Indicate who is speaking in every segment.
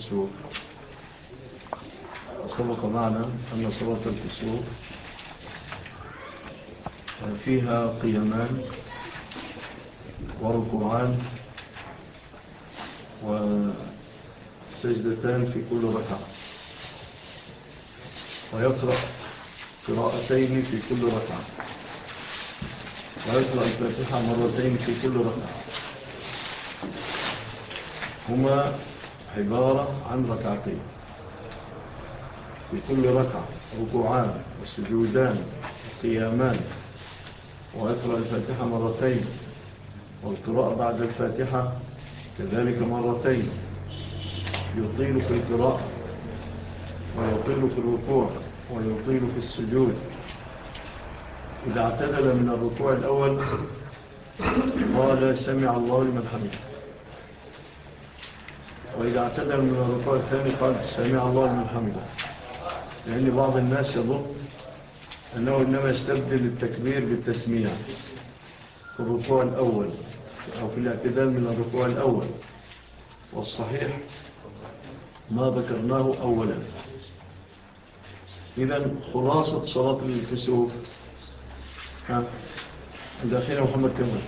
Speaker 1: الكسوف وسبق معنا أن صلاة الكسوف فيها قيمان وركوعان وسجدتان في كل ركعة. ويقرأ قراءتين في كل ركعة. ويقرأ الفاتحة مرتين في كل ركعة. هما عبارة عن ركعتين. في كل ركعة ركوعان وسجودان وقيامان ويقرأ الفاتحة مرتين. والقراءة بعد الفاتحة كذلك مرتين. يطيل في القراءة ويطيل في الركوع ويطيل في السجود. إذا اعتدل من الركوع الأول قال سمع الله لمن حمده. وإذا اعتدل من الركوع الثاني قال سمع الله من حمده لأن بعض الناس يظن أنه إنما يستبدل التكبير بالتسميع في الركوع الأول أو في الاعتدال من الركوع الأول والصحيح ما ذكرناه أولا إذا خلاصة صلاة الكسوف داخل محمد كمال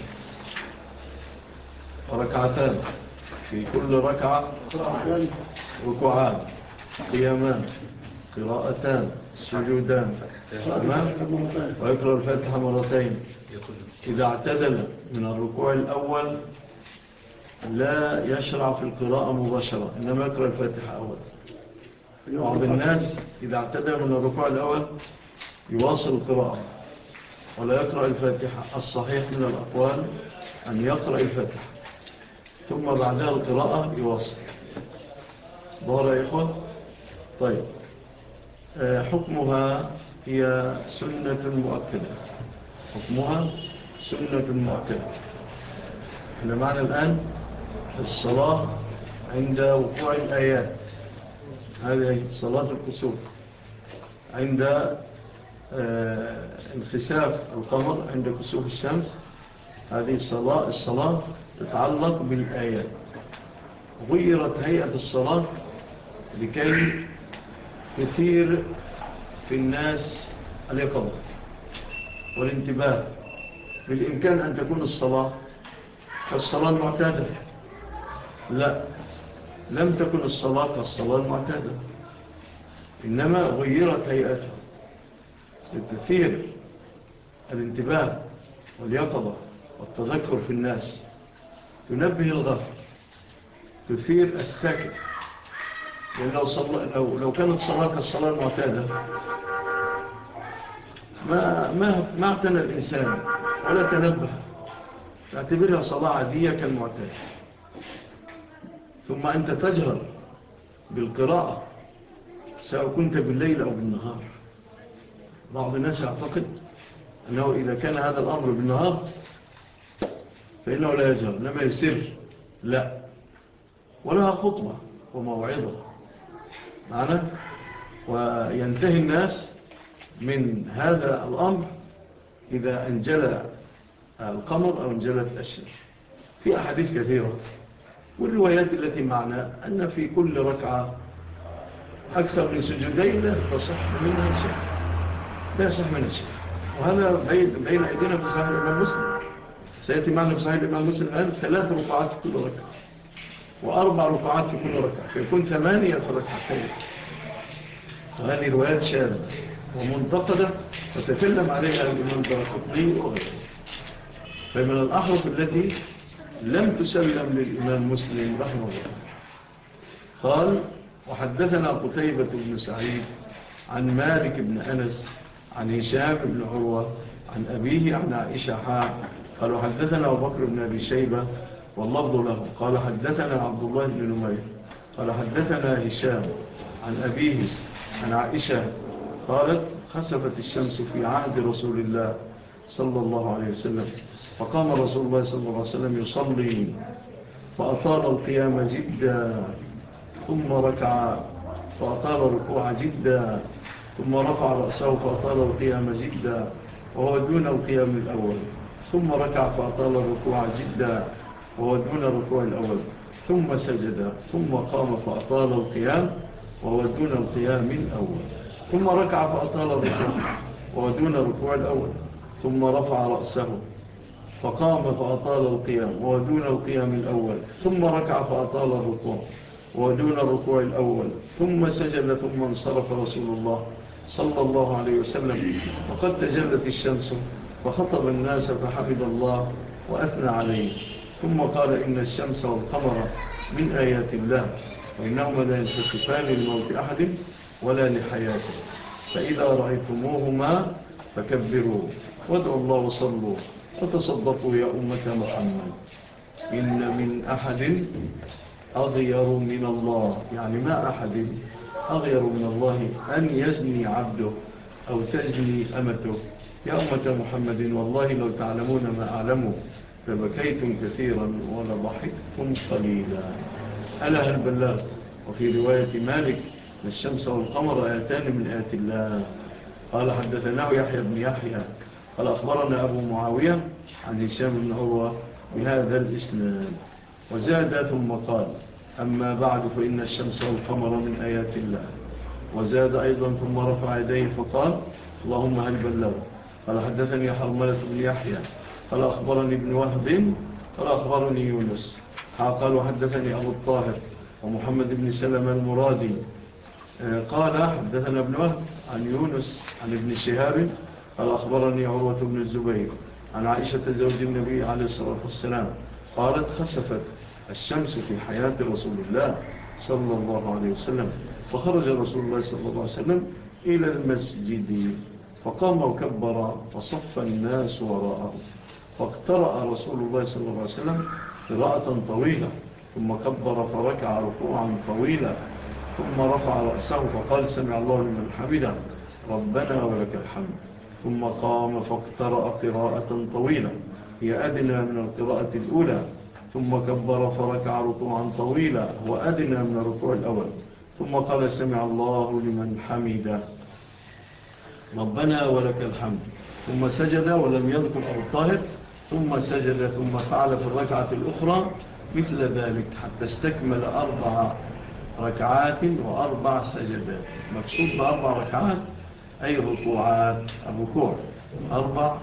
Speaker 1: ركعتان في كل ركعة ركوعان قيامان قراءتان سجودان ويقرأ الفاتحة مرتين. إذا اعتدل من الركوع الأول لا يشرع في القراءة مباشرة إنما يقرأ الفاتحة أول. بعض الناس إذا اعتدل من الركوع الأول يواصل القراءة ولا يقرأ الفاتحة الصحيح من الأقوال أن يقرأ الفاتحة. ثم بعدها القراءة يواصل بورا يا إخوة طيب. آه، حكمها هي سنة مؤكدة. حكمها سنة مؤكدة. إحنا معنا الآن الصلاة عند وقوع الآيات. هذه صلاة الكسوف. عند آه، انخساف القمر عند كسوف الشمس. هذه الصلاة, الصلاة تتعلق بالآيات. غيرت هيئة الصلاة لكي كثير في الناس اليقظة والانتباه بالإمكان أن تكون الصلاة كالصلاة المعتادة. لا لم تكن الصلاة كالصلاة المعتادة. إنما غيرت هيئتها لتثير الانتباه واليقظة والتذكر في الناس. تنبه الغفل تثير الساكت لأن يعني لو, صل... لو... لو كانت صلاة كالصلاة المعتادة ما, ما, ما اعتنى الإنسان ولا تنبه. تعتبرها صلاة عادية كالمعتادة ثم أنت تجهر بالقراءة سواء كنت بالليل أو بالنهار. بعض الناس يعتقد أنه إذا كان هذا الأمر بالنهار فإنه لا يجهر لما يسر لا. ولها خطبة وموعظة. معنا وينتهي الناس من هذا الأمر إذا أنجل القمر أو أنجلت الشمس. في أحاديث كثيرة والروايات التي معنا أن في كل ركعة أكثر من سجدين لا منها شيء. لا يصح منها شيء. وهذا بين أيدينا في صحيح الإمام مسلم. سيأتي معنا في صحيح الإمام مسلم الآن ثلاث رفعات في كل ركعة وأربع رفعات في كل ركعة. فيكون ثمانية ركعتين وهذه روايات شاذة ومنتقدة وتكلم عليها الإمام درقطني وغيره. فمن الأحرف التي لم تسلم للإمام مسلم رحمه الله. قال وحدثنا قتيبة بن سعيد عن مالك بن أنس عن هشام بن عروة عن أبيه عن عائشة حاق قالوا حدثنا أبو بكر بن أبي شيبة واللفظ له. قال حدثنا عبد الله بن نمير. قال حدثنا هشام عن أبيه عن عائشة قالت خسفت الشمس في عهد رسول الله صلى الله عليه وسلم. فقام رسول الله صلى الله عليه وسلم يصلي. فأطال القيام جدا ثم ركع. فأطال الركوع جدا ثم رفع رأسه فأطال القيام جدا. وهو دون القيام الأول. ثم ركع فأطال الركوع جدا وهو دون الركوع الأول. ثم سجد ثم قام فأطال القيام وهو دون القيام الأول. ثم ركع فأطال الركوع وهو دون الركوع الأول. ثم رفع رأسه فقام فأطال القيام وهو دون القيام الأول. ثم ركع فأطال الركوع وهو دون الركوع الأول. ثم سجد ثم انصرف رسول الله صلى الله عليه وسلم. وقد تجلت الشمس فخطب الناس فحفظ الله وأثنى عليه. ثم قال إن الشمس والقمر من آيات الله وإنهما لا ينتصفان لموت أحد ولا لحياته. فإذا رأيتموهما فكبروا وادعوا الله وصلوا فتصدقوا يا أمة محمد. إن من أحد أغير من الله يعني ما أحد أغير من الله أن يزني عبده أو تزني أمته. يا أمة محمد والله لو تعلمون ما أعلموا فبكيتم كثيرا ولضحكتم قليلا. ألا هل بلغ وفي رواية مالك الشمس والقمر آتان من آيات الله. قال حدثناه يحيى بن يحيى قال أخبرنا أبو معاوية عن هشام بن عروة بهذا الإسلام وزاد ثم قال أما بعد فإن الشمس والقمر من آيات الله. وزاد أيضا ثم رفع يديه فقال اللهم هل بلغ قال حدثني حرملة بن يحيى قال أخبرني ابن وهب قال أخبرني يونس. قال حدثني أبو الطاهر ومحمد بن سلم المرادي. آه، قال حدثنا ابن وهب عن يونس عن ابن شهاب قال أخبرني عروة بن الزبير عن عائشة زوج النبي عليه الصلاة والسلام قالت خسفت الشمس في حياة رسول الله صلى الله عليه وسلم فخرج رسول الله صلى الله عليه وسلم إلى المسجد. فقام وكبر فصف الناس وراءه فاقترأ رسول الله صلى الله عليه وسلم قراءة طويلة ثم كبر فركع ركوعا طويلا ثم رفع رأسه فقال سمع الله لمن حمده ربنا ولك الحمد. ثم قام فاقترأ قراءة طويلة هي أدنى من القراءة الأولى ثم كبر فركع ركوعا طويلا وأدنى من الركوع الأول. ثم قال سمع الله لمن حمده. ربنا ولك الحمد. ثم سجد ولم يذكر أو الطاهر ثم سجد ثم فعل في الركعة الأخرى مثل ذلك حتى استكمل أربع ركعات وأربع سجدات. مقصود بأربع ركعات أي ركوعات؟ الركوع. أربع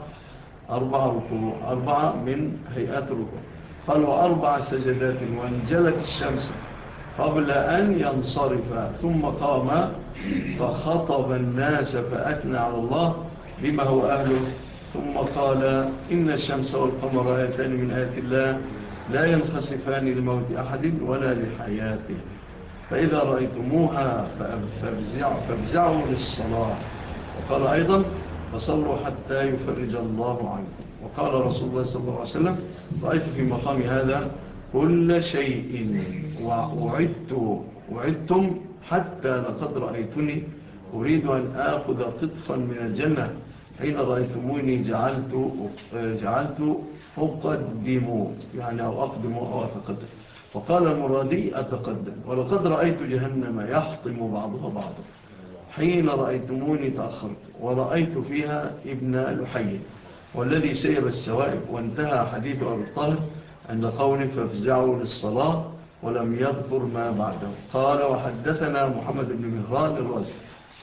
Speaker 1: أربع ركوع. أربع من هيئات الركوع. قالوا أربع سجدات وانجلت الشمس. قبل أن ينصرف ثم قام فخطب الناس فأثنى على الله بما هو أهله. ثم قال إن الشمس والقمر آيتان من آيات الله لا ينخسفان لموت أحد ولا لحياته. فإذا رأيتموها فابزعوا فابزعوا للصلاة. وقال أيضا فصلوا حتى يفرج الله عنكم. وقال رسول الله صلى الله عليه وسلم رأيت في مقام هذا كل شيء وأعدت وعدتم حتى لقد رأيتني. أريد أن آخذ قطفا من الجنة. حين رأيتموني جعلت, جعلت أقدم يعني أو أقدم أو أتقدم. فقال المرادي أتقدم. ولقد رأيت جهنم يحطم بعضها بعضا. حين رأيتموني تأخرت. ورأيت فيها ابن لحي. والذي سيب السوائب. وانتهى حديث أبي الطالب عند قول فافزعوا للصلاة ولم يذكر ما بعده. قال وحدثنا محمد بن مهران الرازي.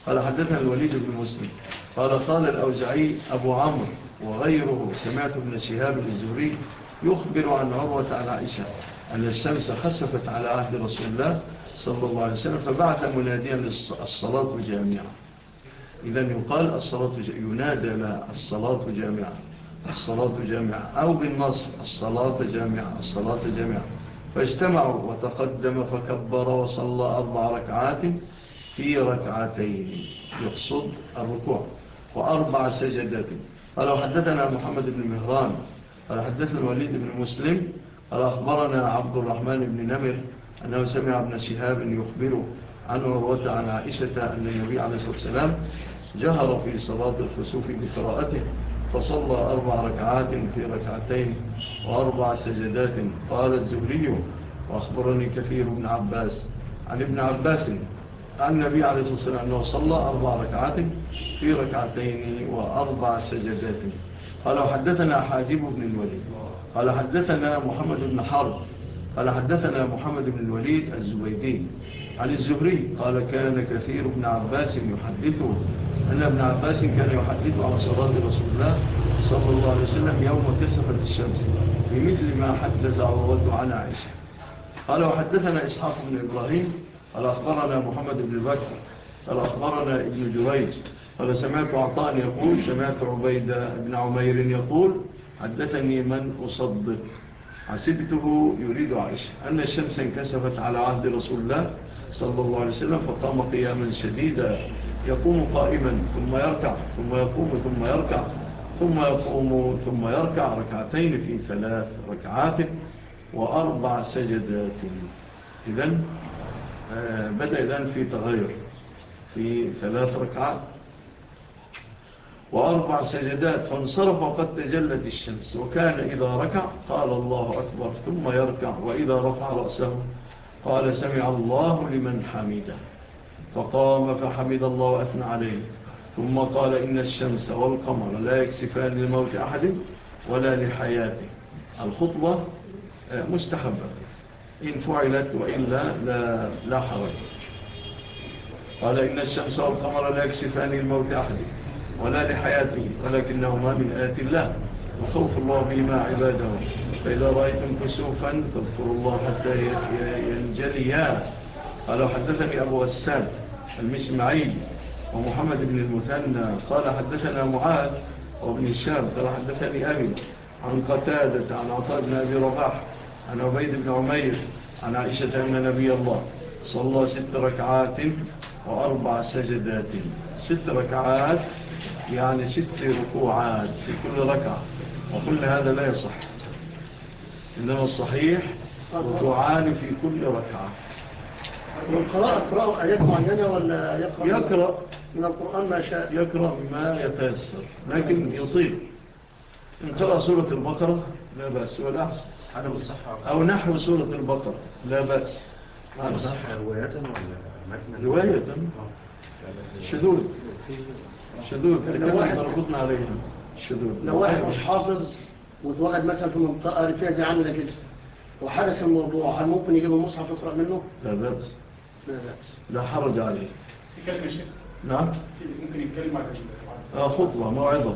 Speaker 1: قال حدثنا الوليد بن مسلم. قال قال الأوزعي أبو عمرو وغيره. سمعت ابن شهاب الزهري يخبر عن عروة عن عائشة أن الشمس خسفت على عهد رسول الله صلى الله عليه وسلم فبعث مناديا للصلاة جامعة إذن يقال الصلاة ينادى الصلاة جامعة الصلاة جامعة. أو بالنصر الصلاة جامعة الصلاة جامعة. فاجتمعوا وتقدم فكبر وصلى أربع ركعات في ركعتين. يقصد الركوع. وأربع سجدات. قالوا حدثنا محمد بن مهران. قال حدثنا الوليد بن مسلم. قال أخبرنا عبد الرحمن بن نمر أنه سمع ابن شهاب يخبره عن عروة عن عائشة أن النبي عليه الصلاة والسلام جهر في صلاة الخسوف بقراءته فصلى أربع ركعات في ركعتين وأربع سجدات. قال الزبري وأخبرني كثير ابن عباس. عن ابن عباس عن النبي عليه الصلاة والسلام أنه صلى أربع ركعات في ركعتين وأربع سجدات. قال حدثنا حاجب بن الوليد. قال حدثنا محمد بن حرب. قال حدثنا محمد بن الوليد الزبيدي. عن الزهري قال كان كثير ابن عباس يحدثه. أن ابن عباس كان يحدث على صلاة رسول الله صلى الله عليه وسلم يوم كسفت الشمس بمثل ما حدث عروته عن عائشة. قال وحدثنا إسحاق بن إبراهيم قال أخبرنا محمد بن بكر قال أخبرنا ابن جريج قال سمعت عطاء يقول سمعت عبيد بن عمير يقول حدثني من أصدق. حسبته يريد عائشة. أن الشمس انكسفت على عهد رسول الله صلى الله عليه وسلم فقام قياما شديدا يقوم قائما ثم يركع ثم يقوم ثم يركع ثم يقوم ثم يركع ركعتين في ثلاث ركعات وأربع سجدات. إذن آه، بدأ إذن في تغير في ثلاث ركعات وأربع سجدات فانصرف وقد تجلت الشمس وكان إذا ركع قال الله أكبر ثم يركع وإذا رفع رأسه قال سمع الله لمن حمده. فقام فحمد الله وأثنى عليه. ثم قال إن الشمس والقمر لا يكسفان لموت أحد ولا لحياته. الخطبة آه، مستحبة. إن فعلت وإلا لا, لا حرج. قال إن الشمس والقمر لا يكسفان لموت أحد ولا لحياته ولكنهما من آت الله. وخوف الله بما عباده. فإذا رأيتم كسوفا فاذكروا الله حتى ينجليا قال حدثني أبو الساد المسمعي ومحمد بن المثنى. قال حدثنا معاذ وابن الشام قال حدثني أبي عن قتادة عن عطاء بن أبي رباح عن عبيد بن عمير عن عائشة أن نبي الله صلى ست ركعات وأربع سجدات. ست ركعات يعني ست ركوعات في كل ركعة. وكل هذا لا يصح. إنما الصحيح الركوعان في كل ركعة.
Speaker 2: والقراءة قراءة آيات معينة ولا
Speaker 1: يقرأ؟ يقرأ.
Speaker 2: من القرآن ما شاء
Speaker 1: يقرأ ما يتيسر لكن يطيب إن قرأ سورة البقرة لا بأس. ولا أحسن أو نحو سورة البقرة لا بأس.
Speaker 3: حلب الصحة رواية ولا
Speaker 1: رواية. شدود شدود لكن ربطنا عليهم.
Speaker 2: لو واحد مش حافظ واتوقد مثلا في منطقة رفيع عاملة كده وحدث الموضوع هل ممكن يجيب المصحف يقرأ منه؟
Speaker 1: لا بأس.
Speaker 2: لا بأس.
Speaker 1: لا حرج عليه.
Speaker 4: في كلمة شيخ؟
Speaker 1: نعم.
Speaker 4: ممكن يتكلم عن
Speaker 1: آه، خطبة موعظة.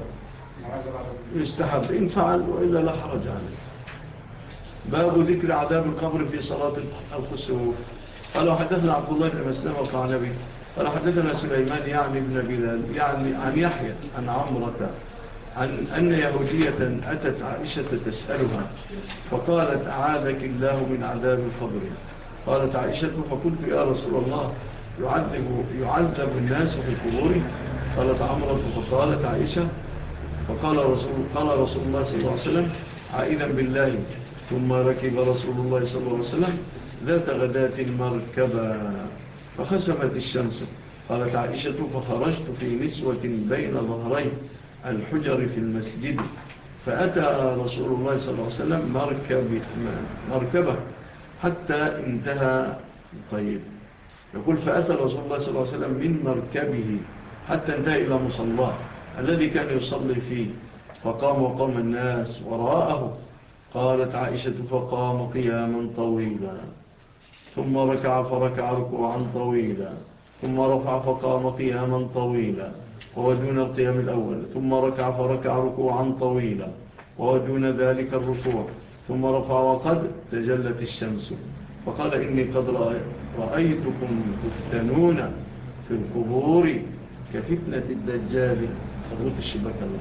Speaker 1: يستحب. إن فعل وإلا لا حرج عليه. باب ذكر عذاب القبر في صلاة الخسوف. قال حدثنا عبد الله بن مسلم القعنبي. قال حدثنا سليمان يعني بن بلال يعني عن يحيى عن عمرة. عن أن يهودية أتت عائشة تسألها فقالت أعاذك الله من عذاب القبر. قالت عائشة فكنت يا رسول الله يعذب, يعذب الناس في القبور قالت عمرة فقالت عائشة فقال رسول, قال رسول الله صلى الله عليه وسلم عائدا بالله. ثم ركب رسول الله صلى الله عليه وسلم ذات غداة المركبة فخسمت الشمس. قالت عائشة فخرجت في نسوة بين ظهرين. الحجر في المسجد فأتى رسول الله صلى الله عليه وسلم مركب مركبة حتى انتهى. طيب يقول فأتى رسول الله صلى الله عليه وسلم من مركبه حتى انتهى إلى مصلاه الذي كان يصلي فيه فقام وقام الناس وراءه. قالت عائشة فقام قياما طويلا ثم ركع فركع ركوعا طويلا ثم رفع فقام قياما طويلا. وهو دون القيام الأول ثم ركع فركع ركوعا طويلا وهو دون ذلك الركوع ثم رفع وقد تجلت الشمس. فقال إني قد رأيتكم تفتنون في القبور كفتنة الدجال. خبرت الشبكة الله.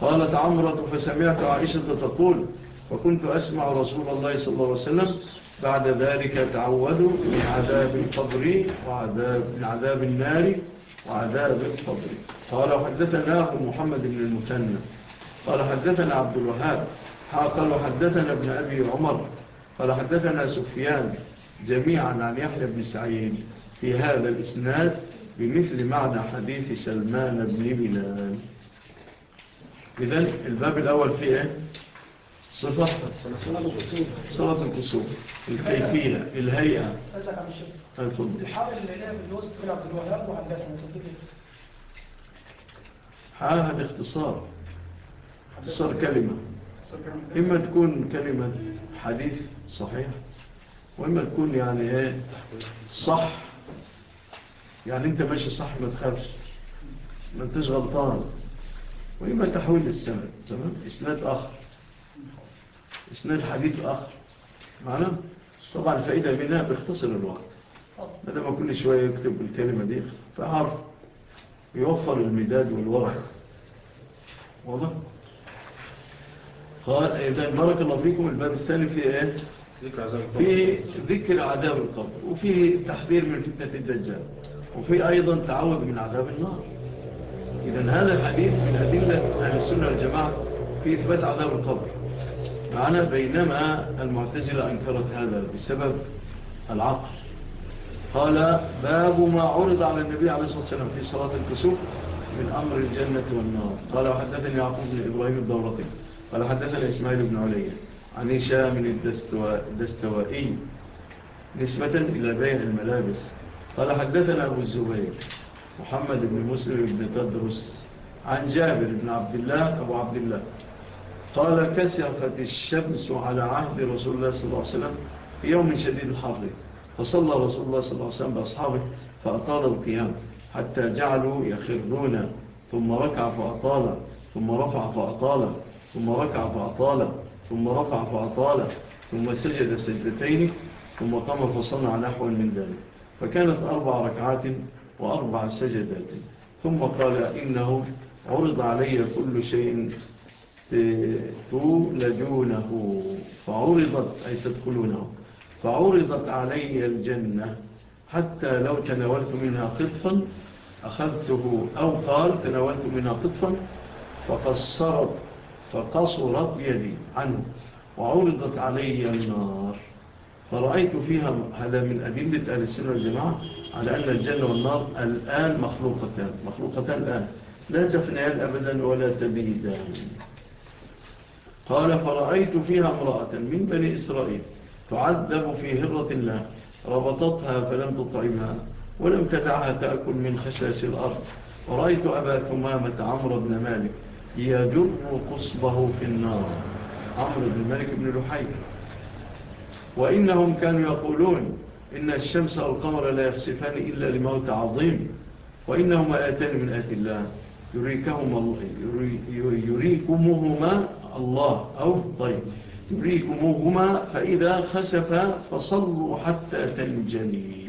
Speaker 1: قالت عمرة فسمعت عائشة تقول وكنت أسمع رسول الله صلى الله عليه وسلم بعد ذلك تعودوا من عذاب القبر وعذاب من عذاب النار وعذاب القبر. قال حدثنا أبو محمد بن المثنى. قال حدثنا عبد الوهاب. قال حدثنا ابن أبي عمر. قال حدثنا سفيان جميعا عن يحيى بن سعيد في هذا الإسناد بمثل معنى حديث سلمان بن بلال. إذن الباب الأول فيه إيه؟ صفاتها صلاة الكسوف الكيفية الهيئة
Speaker 2: الحرب اللي لها بالوسط بن عبد الوهاب وهندسة
Speaker 1: حالها باختصار اختصار كلمة إما تكون كلمة حديث صحيح وإما تكون يعني إيه صح يعني انت ماشي صح ما تخافش ما انتش غلطان وإما تحويل السند تمام إسناد آخر إسناد حديث آخر. معنا طبعا الفائدة منها بيختصر الوقت. بدل ما كل شوية يكتب الكلمة دي فعرف يوفر المداد والورق واضح؟ قال إذا بارك الله فيكم. الباب الثاني في إيه؟ في ذكر عذاب القبر. وفي تحذير من فتنة الدجال. وفي أيضا تعوذ من عذاب النار. إذا هذا الحديث من أدلة عن السنة الجماعة في إثبات عذاب القبر. معنا بينما المعتزلة أنكرت هذا بسبب العقل. قال باب ما عرض على النبي عليه الصلاة والسلام في صلاة الكسوف من أمر الجنة والنار. قال وحدثني يعقوب بن إبراهيم الدورقي. قال حدثني إسماعيل بن علي عن هشام الدستوائي نسبة إلى بيع الملابس. قال حدثنا أبو الزبير محمد بن مسلم بن تدرس عن جابر بن عبد الله أبو عبد الله. قال كسفت الشمس على عهد رسول الله صلى الله عليه وسلم في يوم شديد الحر. فصلى رسول الله صلى الله عليه وسلم بأصحابه فأطال القيام حتى جعلوا يخرون ثم ركع فأطال ثم رفع فأطال ثم ركع فأطال ثم رفع فأطال ثم سجد سجدتين ثم قام فصنع نحو من ذلك. فكانت أربع ركعات وأربع سجدات. ثم قال إنه عرض علي كل شيء تولجونه فعرضت أي تدخلونه فعرضت علي الجنة حتى لو تناولت منها قطفا أخذته أو قال تناولت منها قطفا فقصرت فقصرت يدي عنه وعرضت علي النار. فرأيت فيها هذا من أدلة أهل السنة والجماعة على أن الجنة والنار الآن مخلوقتان مخلوقتان الآن. لا تفنيان أبدا ولا تبيدان قال فرأيت فيها امرأة من بني إسرائيل تعذب في هرة الله. ربطتها فلم تطعمها ولم تدعها تأكل من خساس الأرض. ورأيت أبا ثمامة عمر بن مالك يجر قصبه في النار. عمر بن مالك بن لحي وإنهم كانوا يقولون إن الشمس والقمر لا يخسفان إلا لموت عظيم. وإنهما آتان من آت الله. يريكهما يريكمهما الله أو طيب تريكموهما فإذا خسف فصلوا حتى تنجني.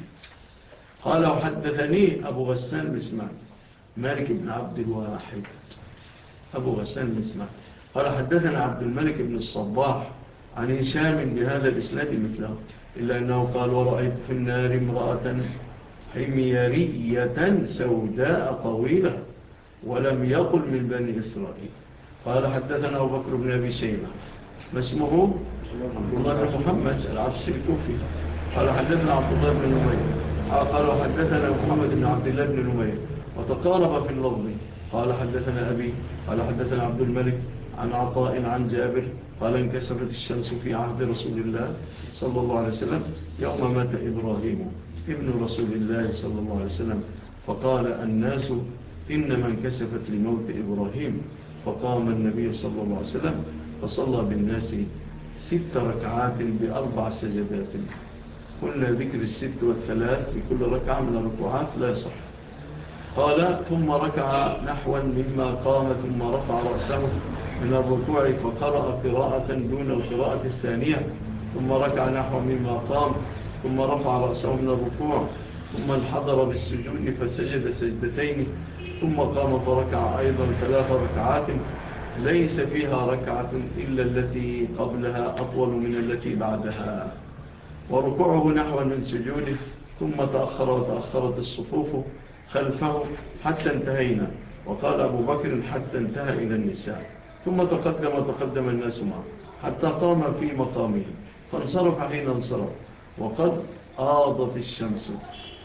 Speaker 1: قال وحدثني أبو غسان بسمع مالك بن عبد الواحد. أبو غسان بسمع قال حدثنا عبد الملك بن الصباح عن هشام بهذا الإسلام مثله. إلا أنه قال ورأيت في النار امرأة حميارية سوداء طويلة ولم يقل من بني إسرائيل. قال حدثنا أبو بكر بن أبي سيمة. ما اسمه؟ عبد الله بن محمد العبسي الكوفي. قال حدثنا عبد الله بن نمير. قال حدثنا محمد بن عبد الله بن نمير. وتقارب في اللفظ. قال حدثنا أبي. قال حدثنا عبد الملك عن عطاء عن جابر. قال انكسرت الشمس في عهد رسول الله صلى الله عليه وسلم. يوم مات إبراهيم ابن رسول الله صلى الله عليه وسلم. فقال الناس إنما انكسفت لموت إبراهيم. فقام النبي صلى الله عليه وسلم فصلى بالناس ست ركعات بأربع سجدات. كل ذكر الست والثلاث بكل ركعة من الركعات لا صح قال ثم ركع نحوا مما قام ثم رفع رأسه من الركوع فقرأ قراءة دون القراءة الثانية ثم ركع نحوا مما قام ثم رفع رأسه من الركوع. ثم انحضر بالسجود فسجد سجدتين ثم قام فركع أيضا ثلاث ركعات. ليس فيها ركعة إلا التي قبلها أطول من التي بعدها. وركعه نحو من سجوده ثم تأخر وتأخرت الصفوف خلفه حتى انتهينا. وقال أبو بكر حتى انتهى إلى النساء. ثم تقدم وتقدم الناس معه حتى قام في مقامه. فانصرف حين انصرف وقد آضت الشمس.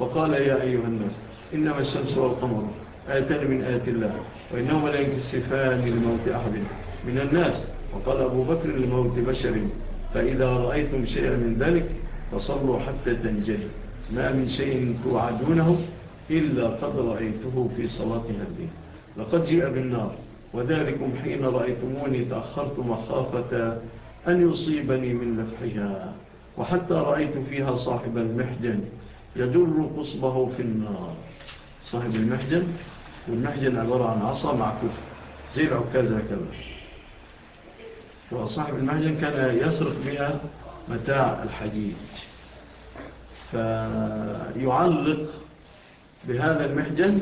Speaker 1: وقال يا أيها الناس إنما الشمس والقمر آتان من آت الله وإنهما لا يكسفان لموت أحد من الناس. وقال أبو بكر لموت بشر فإذا رأيتم شيئا من ذلك فصلوا حتى تنجل ما من شيء توعدونه إلا قد رأيته في صلاة هذه. لقد جئ بالنار وذلكم حين رأيتموني تأخرت مخافة أن يصيبني من نفحها وحتى رأيت فيها صاحب المحجن. يجر قصبه في النار. صاحب المحجن والمحجن عبارة عن عصا مع كفر زي العكاز هكذا وصاحب المحجن كان يسرق بها متاع الحجيج فيعلق بهذا المحجن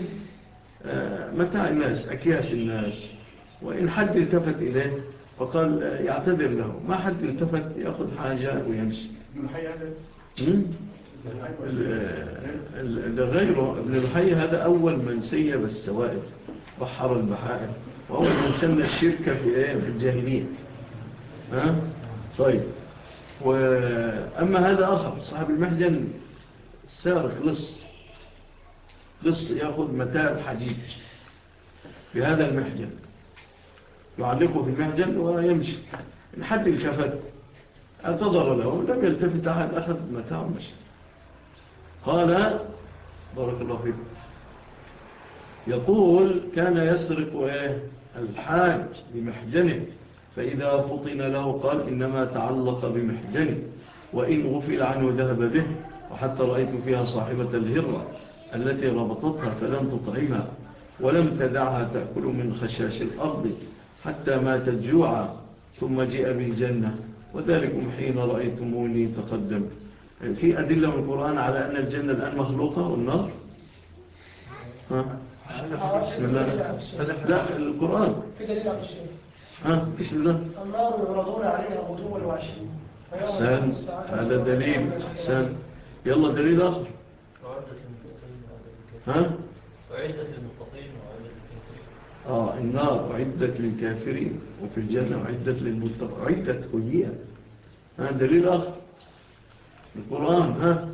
Speaker 1: آه، متاع الناس أكياس الناس. وإن حد التفت إليه فقال آه، يعتذر له. ما حد التفت يأخذ حاجة ويمشي
Speaker 4: من حي هذا؟
Speaker 1: لغيره ابن الحي هذا أول من سيب السوائل بحر البحائر وأول من سمى الشركة في, إيه؟ في الجاهلية. ها؟ طيب. وأما هذا آخر صاحب المحجن سارق لص لص يأخذ متاع الحديد في هذا المحجن يعلقه في المحجن ويمشي. لحد الكفت اعتذر له لم يلتفت أحد أخذ متاع ومشي. قال بارك الله فيك. يقول كان يسرق إيه؟ الحاج بمحجنه فإذا فطن له قال إنما تعلق بمحجنه وإن غفل عنه ذهب به وحتى رأيت فيها صاحبة الهرة التي ربطتها فلم تطعمها ولم تدعها تأكل من خشاش الأرض حتى ماتت جوعا ثم جئ بالجنة وذلكم حين رأيتموني تقدمت يعني في أدلة من القرآن على أن الجنة الآن مخلوقة والنار؟ ها؟ بسم الله. لا القرآن.
Speaker 5: في دليل على الشيء.
Speaker 1: ها؟ بسم الله.
Speaker 5: النار يعرضون عليها غدوا وعشيا.
Speaker 1: إحسان. هذا دليل. حسن يلا دليل آخر. ها؟
Speaker 6: وعدة للمتقين
Speaker 1: آه النار عدة للكافرين وفي الجنة عدة للمتقين عدة هي ها دليل آخر. القرآن ها؟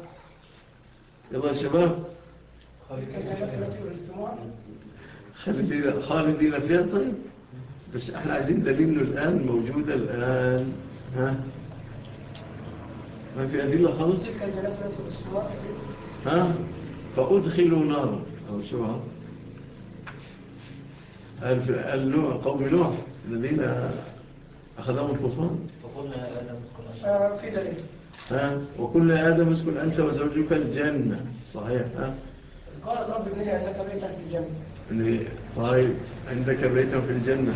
Speaker 1: يلا يا شباب. خالدين خالدين فيها؟ طيب. بس إحنا عايزين دليل الآن موجودة الآن ها؟ ما في أدلة خالص؟ ها؟ فأدخلوا نارا أو شبه قوم نوح الذين أخذهم الطوفان
Speaker 6: فقلنا
Speaker 5: آه، في دليل.
Speaker 1: ها؟ وكل هذا مسكن أنت وزوجك الجنة. صحيح ها؟
Speaker 5: قال رب لي عندك بيتا في الجنة.
Speaker 1: طيب عندك بيتا في الجنة.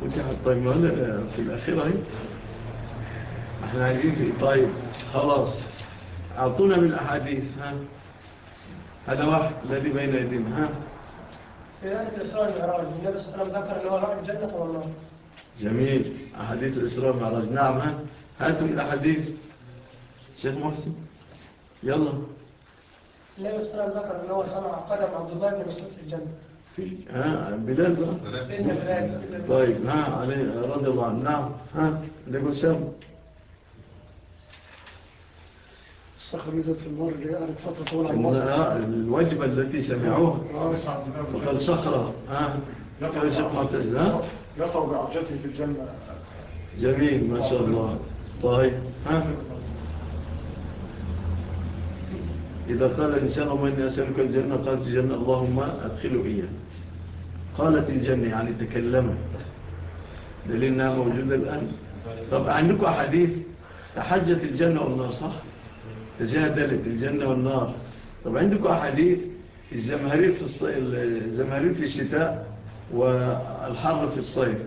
Speaker 1: فتحت طيب في الأخيرة هي. إحنا عايزين في طيب خلاص. أعطونا من الأحاديث ها؟ هذا واحد الذي بين أيدينا ها؟
Speaker 5: في آية هذا الإصرار الإعراج النبي صلى الله عليه وسلم ذكر أنه رأي الجنة والله.
Speaker 1: جميل. أحاديث الإسراء والمعراج نعم هاتوا الأحاديث شيخ محسن. يلا.
Speaker 5: لا يسرى ذكر أنه صنع قدم عبد الله من مسعود في الجنة.
Speaker 1: ها بلال
Speaker 5: بلال
Speaker 1: طيب ها علي رضي الله عنه. نعم ها. لقول
Speaker 2: سام. استخرجت في المر لأعرف فترة طول
Speaker 1: المر الوجبة التي سمعوها.
Speaker 2: آه،
Speaker 1: وقال صخرة ها. يا شيخ معتز ها.
Speaker 4: يطوب عرجته في الجنة
Speaker 1: جميل ما شاء الله طيب ها إذا قال الإنسان إني أسألك الجنة قالت الجنة اللهم أدخلوا إياه قالت الجنة يعني تكلمت دليلنا موجودة الآن طب عندكم حديث تحجت الجنة والنار صح تجادلت الجنة والنار طب عندكم حديث الزمهرير في, الص... الزمهرير في الشتاء والحر في الصيف.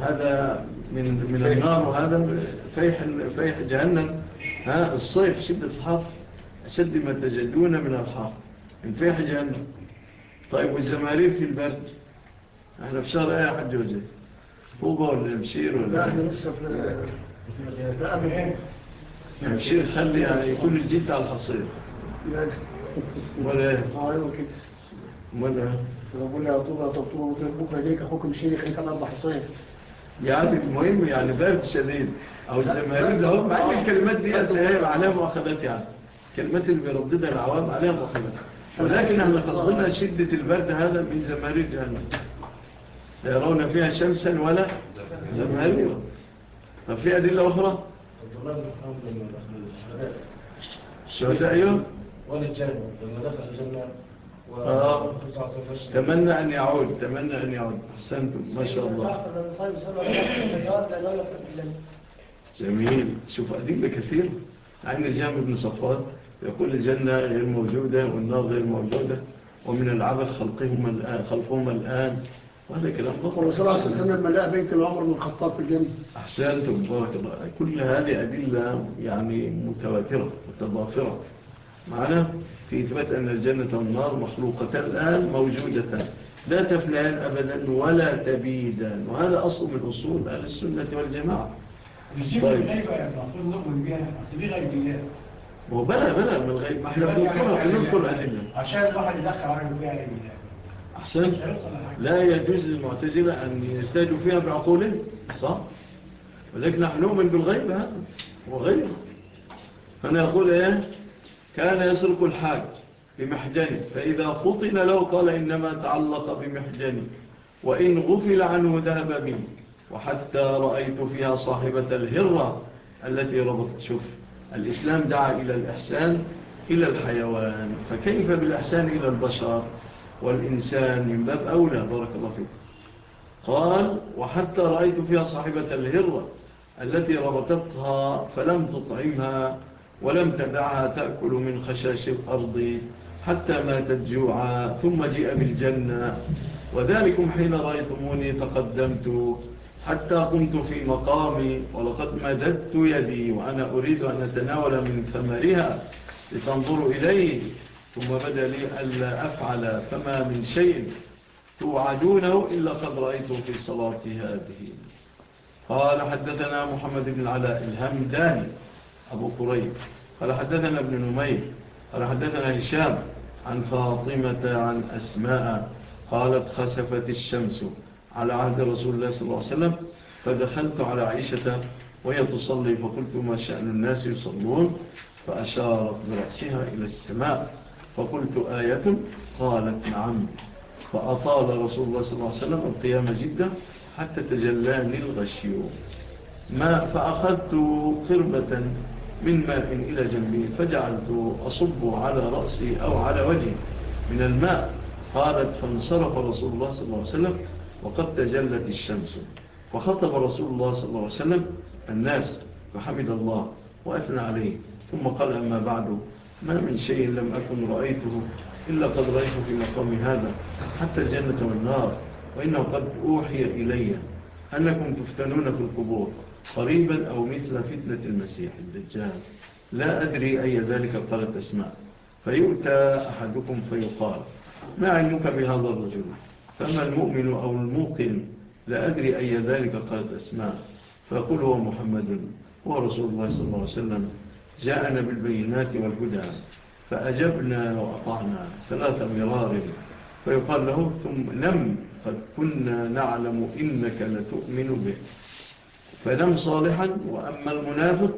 Speaker 1: هذا من من النار وهذا فيح فيح جهنم. ها الصيف شدة الحر أشد ما تجدون من الحر من فيح جهنم. طيب والزمارير في البرد. إحنا في شهر إيه حد وزي هو ولا
Speaker 2: المشير
Speaker 1: ولا
Speaker 2: لا إيه؟
Speaker 1: إيه. خلي يعني يكون الجلد على الحصير. ولا
Speaker 2: إيه؟
Speaker 1: ولا
Speaker 2: بقول يا طب دكتور ممكن بكره جاي اخوكم شيخ لك أنا أربع حصان
Speaker 1: يعني المهم يعني برد شديد أو الزمالك ده هم مع الكلمات دي هي عليها مؤاخذات يعني كلمات اللي بيرددها العوام عليها مؤاخذات ولكن إحنا قصدنا شدة البرد هذا من زمالك جهنم. لا يرون فيها شمسا ولا زمالك طب في أدلة أخرى؟
Speaker 6: الشهداء
Speaker 1: أيوه؟
Speaker 6: ولا لما دخل الجنة
Speaker 1: تمنى أن يعود تمنى أن يعود. أحسنتم. ما شاء الله. جميل. شوف أدلة كثير عن الجامع بن صفار يقول الجنة غير موجودة والنار غير موجودة ومن العبث خلقهما الآن خلقهما الآن. وهذا كلام ضخم
Speaker 2: وصلاة السنة ملاء بيت العمر من خطاب في الجنة.
Speaker 1: أحسنتم. بارك الله كل هذه أدلة يعني متواترة متضافرة. معنا؟ في إثبات أن الجنة والنار مخلوقة الآن موجودة. لا تفلان أبدا ولا تبيدا. وهذا أصل من أصول أهل السنة والجماعة. طيب. وبلا بلا من الغيب. ما إحنا بنذكرها بنذكر
Speaker 7: عشان الواحد يدخل على فيها لله
Speaker 1: أحسن. لا يجوز للمعتزلة أن يستهدوا فيها بعقولهم صح. ولكن نحن نؤمن بالغيب هذا وغيره فأنا أقول إيه؟ كان يسرق الحاج بمحجنه فإذا فطن له قال إنما تعلق بمحجنه وإن غفل عنه ذهب به. وحتى رأيت فيها صاحبة الهرة التي ربطت شوف الإسلام دعا إلى الإحسان إلى الحيوان فكيف بالإحسان إلى البشر؟ والإنسان من باب أولى بارك الله فيك. قال وحتى رأيت فيها صاحبة الهرة التي ربطتها فلم تطعمها. ولم تدعها تأكل من خشاش الأرض حتى ماتت جوعا ثم جئ بالجنة. وذلكم حين رأيتموني تقدمت حتى قمت في مقامي ولقد مددت يدي وأنا أريد أن أتناول من ثمرها لتنظر إليه. ثم بدأ لي ألا أفعل فما من شيء توعدونه إلا قد رأيته في صلاتي هذه. قال حدثنا محمد بن العلاء الهمداني أبو قريب. قال حدثنا ابن نمير. قال حدثنا هشام عن فاطمة عن أسماء قالت خسفت الشمس على عهد رسول الله صلى الله عليه وسلم فدخلت على عائشة وهي تصلي فقلت ما شأن الناس يصلون؟ فأشارت برأسها إلى السماء فقلت آية؟ قالت نعم. فأطال رسول الله صلى الله عليه وسلم القيام جدا حتى تجلاني الغشيون ما فأخذت قربة من ماء إلى جنبي فجعلت أصب على رأسي أو على وجهي من الماء. قالت فانصرف رسول الله صلى الله عليه وسلم وقد تجلت الشمس. فخطب رسول الله صلى الله عليه وسلم الناس فحمد الله وأثنى عليه. ثم قال أما بعد ما من شيء لم أكن رأيته إلا قد رأيته في مقام هذا حتى الجنة والنار وإنه قد أوحي إلي أنكم تفتنون في القبور. قريبا أو مثل فتنة المسيح الدجال. لا أدري أي ذلك قالت أسماء. فيؤتى أحدكم فيقال ما علمك بهذا الرجل؟ فما المؤمن أو الموقن؟ لا أدري أي ذلك قالت أسماء. فقل هو محمد هو رسول الله صلى الله عليه وسلم. جاءنا بالبينات والهدى فأجبنا وأطعنا ثلاث مرار. فيقال له ثم لم قد كنا نعلم إنك لتؤمن به. فنم صالحا وأما المنافق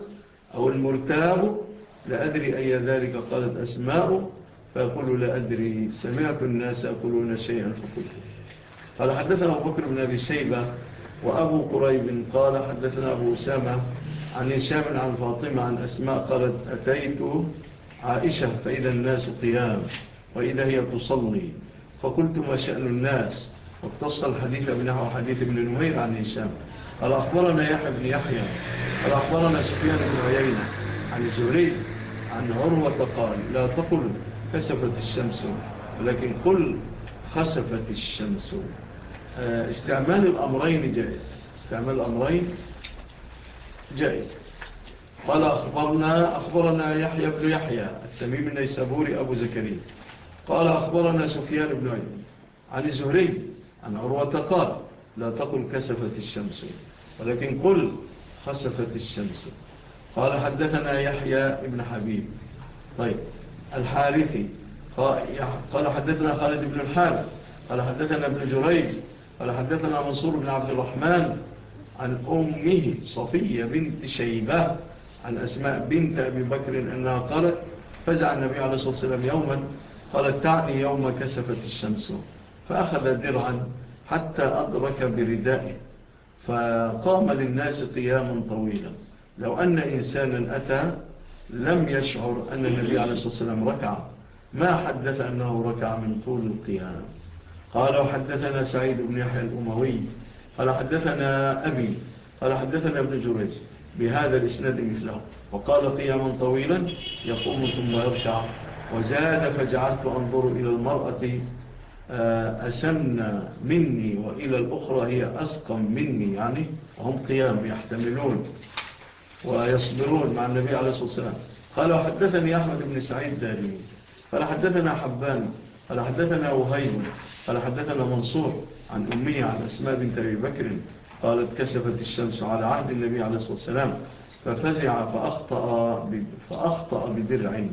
Speaker 1: أو المرتاب لا أدري أي ذلك قالت أسماء فأقول لا أدري سمعت الناس أقولون شيئا فقلت. قال حدثنا أبو بكر بن أبي شيبة وأبو قريب قال حدثنا أبو سامة عن هشام عن فاطمة عن أسماء قالت أتيت عائشة فإذا الناس قيام وإذا هي تصلي. فقلت ما شأن الناس؟ واقتص الحديث بنحو حديث ابن نمير عن هشام. قال أخبرنا يحيى بن يحيى قال أخبرنا سفيان بن عيينة عن الزهري عن عروة قال لا تقل كسفت الشمس ولكن قل خسفت الشمس. آه، استعمال الأمرين جائز استعمال الأمرين جائز. قال أخبرنا أخبرنا يحيى بن يحيى التميم النيسابوري أبو زكريا. قال أخبرنا سفيان بن عيينة عن الزهري عن عروة قال لا تقل كسفت الشمس. ولكن قل خسفت الشمس. قال حدثنا يحيى ابن حبيب. طيب الحارثي قال حدثنا خالد بن الحارث قال حدثنا ابن جريج قال حدثنا منصور بن عبد الرحمن عن أمه صفية بنت شيبة عن أسماء بنت أبي بكر أنها قالت فزع النبي عليه الصلاة والسلام يوما قالت تعني يوم كسفت الشمس. فأخذ درعا حتى أدرك بردائه. فقام للناس قياما طويلا. لو أن إنسانا أتى لم يشعر أن النبي عليه الصلاة والسلام ركع. ما حدث أنه ركع من طول القيام؟ قال حدثنا سعيد بن يحيى الأموي. قال حدثنا أبي. قال حدثنا ابن جريج. بهذا الإسناد مثله. وقال قياما طويلا يقوم ثم يركع. وزاد فجعلت أنظر إلى المرأة آه، أسمنا مني وإلى الأخرى هي أسقم مني يعني هم قيام يحتملون ويصبرون مع النبي عليه الصلاة والسلام. قال وحدثني أحمد بن سعيد داري قال حدثنا حبان قال حدثنا وهيب قال حدثنا منصور عن أمي عن أسماء بنت أبي بكر قالت كسفت الشمس على عهد النبي عليه الصلاة والسلام ففزع فأخطأ, فأخطأ بدرع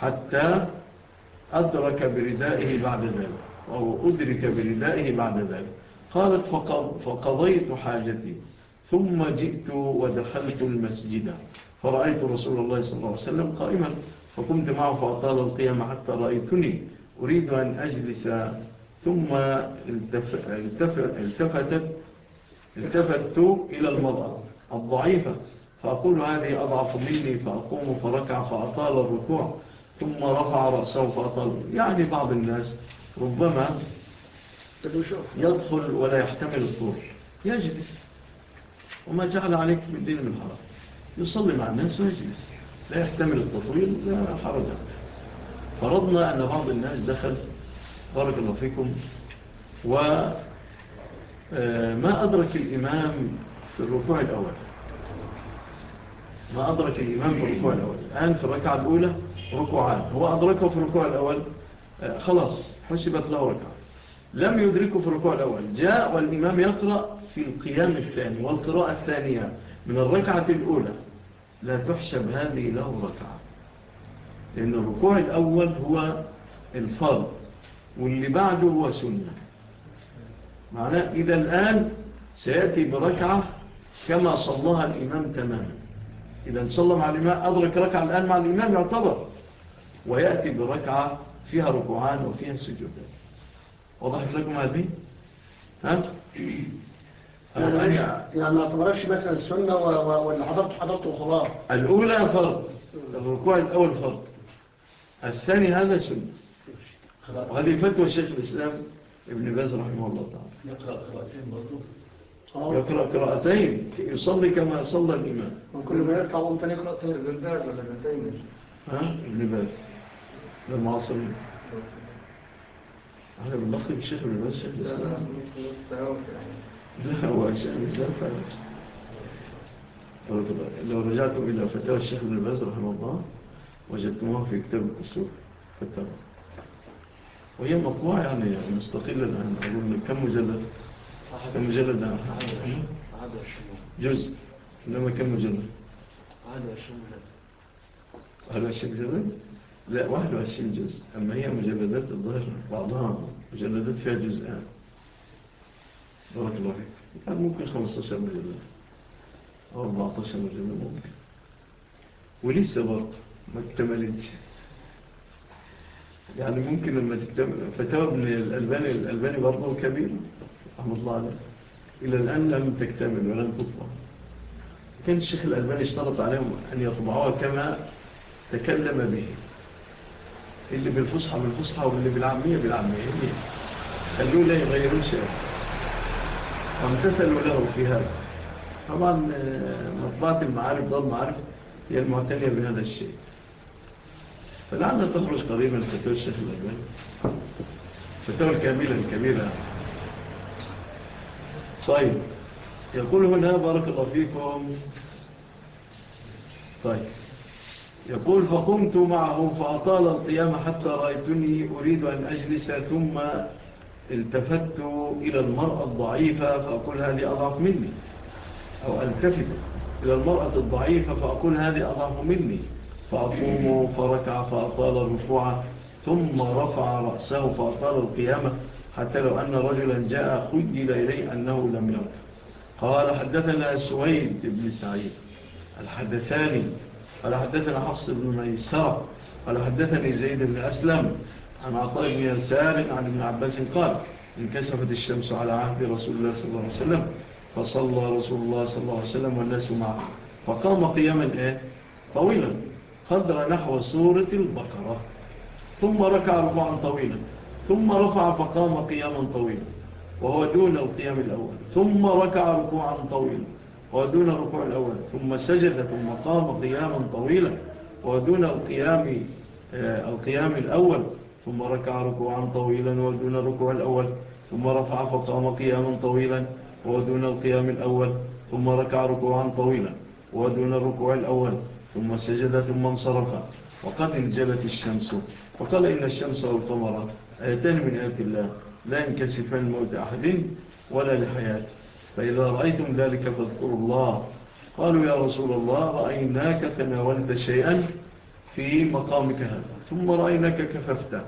Speaker 1: حتى أدرك بردائه بعد ذلك. أو أدرك بردائه بعد ذلك. قالت فقضيت حاجتي ثم جئت ودخلت المسجد. فرأيت رسول الله صلى الله عليه وسلم قائما فقمت معه فأطال القيام حتى رأيتني أريد أن أجلس. ثم التفتت التفت إلى المرأة الضعيفة. فأقول هذه أضعف مني. فأقوم فركع فأطال الركوع. ثم رفع رأسه فأطال يعني بعض الناس ربما يدخل ولا يحتمل الطول يجلس. وما جعل عليك من دين من حرام يصلي مع الناس ويجلس. لا يحتمل التطويل لا حرج. فرضنا أن بعض الناس دخل. بارك الله فيكم. وما آه، أدرك الإمام في الركوع الأول؟ ما أدرك الإمام في الركوع الأول؟ الآن في الركعة الأولى ركوعان. هو أدركه في الركوع الأول؟ آه، خلاص حسبت له ركعة. لم يدركه في الركوع الأول. جاء والإمام يقرأ في القيام الثاني والقراءة الثانية من الركعة الأولى. لا تحسب هذه له ركعة. لأن الركوع الأول هو الفرض واللي بعده هو سنة. معناه إذا الآن سيأتي بركعة كما صلىها الإمام تماما. إذا صلى مع الإمام أدرك ركعة الآن مع الإمام يعتبر. ويأتي بركعة فيها ركوعان وفيها سجودان. وضحت لكم هذه؟ ها؟
Speaker 2: يعني يعني ما تبركش مثلا السنة واللي حضرت حضرت وخلاص
Speaker 1: الأولى فرض الركوع الأول فرض. الثاني هذا سنة. وهذه فتوى شيخ الإسلام ابن باز رحمه الله تعالى.
Speaker 6: يقرأ قراءتين برضو. آه.
Speaker 1: يقرأ قراءتين يصلي كما صلى الإمام.
Speaker 2: وكل ما يركع وانت يقرأ
Speaker 3: ابن باز ولا ابن تيمية؟
Speaker 1: ها؟ ابن باز. للمعاصرين إحنا بنلقي الشيخ بن باز شيخ الاسلام لا هو شيخ الاسلام فعلا لو رجعتم إلى فتاوى الشيخ بن باز رحمه الله وجدتموها في كتاب الكسور فتاوى وهي مطبوعة يعني مستقلة الآن أقول أظن كم مجلد كم مجلد 21 جزء إنما كم مجلد 21 مجلد 21 مجلد لا 21 جزء أما هي مجلدات الظاهر بعضها مجلدات فيها جزءان بارك الله فيك كان ممكن 15 مجلد أو 14 مجلد ممكن ولسه برضه ما اكتملتش يعني ممكن لما تكتمل فتاوى ابن الألباني الألباني برضه كبير رحمة الله عليه إلى الآن لم تكتمل ولم تطبع كان الشيخ الألباني اشترط عليهم أن يطبعوها كما تكلم به اللي بالفصحى بالفصحى واللي بالعامية بالعامية خلوه لا يغيروا شيء. وامتثلوا له في هذا. طبعا آه، مطبعة المعارف ضل معارف هي المعتنية بهذا الشيء. فلعنا تخرج قريبا فتوى الشيخ الأجوان فتوى الكاملة الكبيرة طيب يقول هنا بارك الله فيكم. طيب. يقول فقمت معه فأطال القيام حتى رأيتني أريد أن أجلس ثم التفت إلى المرأة الضعيفة فأقول هذه أضعف مني. أو ألتفت إلى المرأة الضعيفة فأقول هذه أضعف مني. فأقوم فركع فأطال رفوعه ثم رفع رأسه فأطال القيامة حتى لو أن رجلا جاء خجل إليه أنه لم يرد قال حدثنا سويد بن سعيد. الحدثاني قال حدثنا حفص بن ميسرة قال حدثني زيد بن أسلم عن عطاء بن يسار عن ابن عباس قال انكسفت الشمس على عهد رسول الله صلى الله عليه وسلم فصلى رسول الله صلى الله عليه وسلم والناس معه فقام قياما إيه؟ طويلا قدر نحو سورة البقرة ثم ركع ركعا طويلا ثم رفع فقام قياما طويلا وهو دون القيام الأول ثم ركع ركوعا طويلا. ودون الركوع الأول. ثم سجد ثم قام قياما طويلا. ودون القيام آه، القيام الأول. ثم ركع ركوعا طويلا ودون الركوع الأول. ثم رفع فقام قياما طويلا ودون القيام الأول. ثم ركع ركوعا طويلا ودون الركوع الأول. ثم سجد ثم انصرف. وقد انجلت الشمس. وقال إن الشمس والقمر آيتان من آيات الله. لا انكسفا موت أحد ولا لحياته. فإذا رأيتم ذلك فاذكروا الله. قالوا يا رسول الله رأيناك تناولت شيئا في مقامك هذا ثم رأيناك كففت.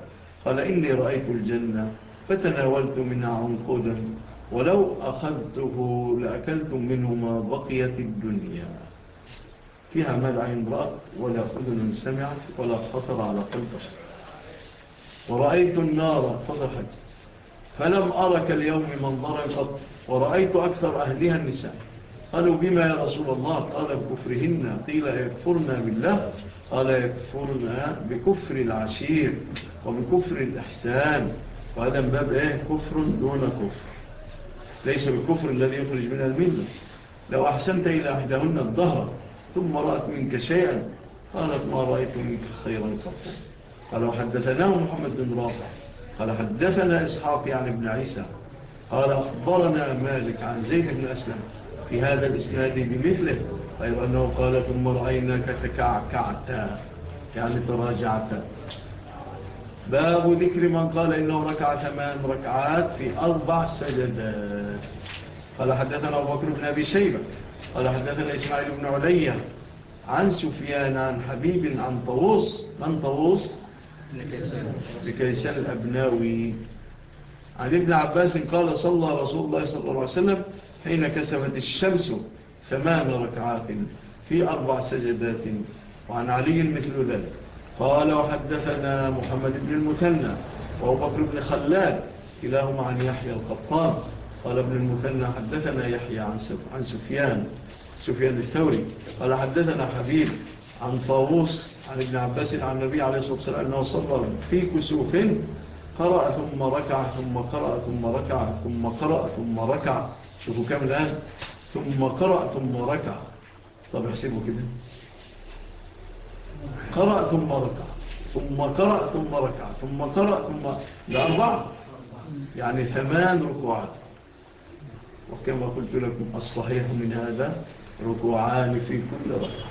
Speaker 1: قال إني رأيت الجنة فتناولت منها عنقودا ولو أخذته لأكلت منه ما بقيت الدنيا. فيها ما العين رأت ولا أذن سمعت ولا خطر على قلب ورأيت النار فضحت فلم أرك اليوم منظرا قط ورأيت أكثر أهلها النساء. قالوا بما يا رسول الله؟ قال بكفرهن. قيل يكفرنا بالله؟ قال يكفرنا بكفر العشير وبكفر الإحسان. وهذا من باب إيه؟ كفر دون كفر. ليس بالكفر الذي يخرج منها الملة. لو أحسنت إلى أحدهن الظهر ثم رأت منك شيئا قالت ما رأيت منك خيرا قط قالوا حدثناه محمد بن رافع. قال حدثنا إسحاق يعني ابن عيسى. قال أخبرنا مالك عن زيد بن أسلم في هذا الإسناد بمثله غير أنه قال ثم رأيناك تكعكعتا يعني تراجعتا. باب ذكر من قال إنه ركع ثمان ركعات في أربع سجدات. قال حدثنا أبو بكر بن أبي شيبة قال حدثنا إسماعيل بن علي عن سفيان عن حبيب عن طووس من طووس لكيسان الأبناوي. عن ابن عباس قال صلى رسول الله صلى الله عليه وسلم حين كسفت الشمس ثمان ركعات في أربع سجدات وعن علي مثل ذلك. قال وحدثنا محمد بن المثنى وهو بكر بن خلال كلاهما عن يحيى القطان. قال ابن المثنى حدثنا يحيى عن, عن سفيان سفيان الثوري. قال حدثنا حبيب عن طاووس عن ابن عباس عن النبي عليه الصلاة والسلام أنه صبر في كسوف قرأ ثم ركع ثم قرأ ثم ركع ثم قرأ ثم ركع. شوفوا كام الآن ثم قرأ ثم ركع. طب احسبوا كده. قرأ ثم ركع. ثم قرأ ثم ركع. ثم قرأ ثم لأربع يعني ثمان ركوعات. وكما قلت لكم الصحيح من هذا ركوعان في كل ركعة.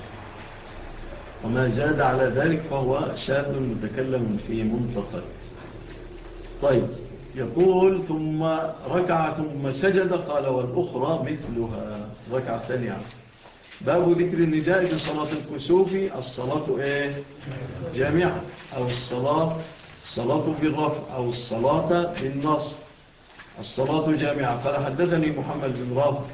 Speaker 1: وما زاد على ذلك فهو شاذ متكلم في منطقة. طيب. يقول ثم ركع ثم سجد قال والأخرى مثلها. ركع ثانية. باب ذكر النداء بصلاة الكسوف. الصلاة إيه؟ جامعة. أو الصلاة صلاة بالرفع أو الصلاة بالنصر الصلاة جامعة. قال حدثني محمد بن رافع.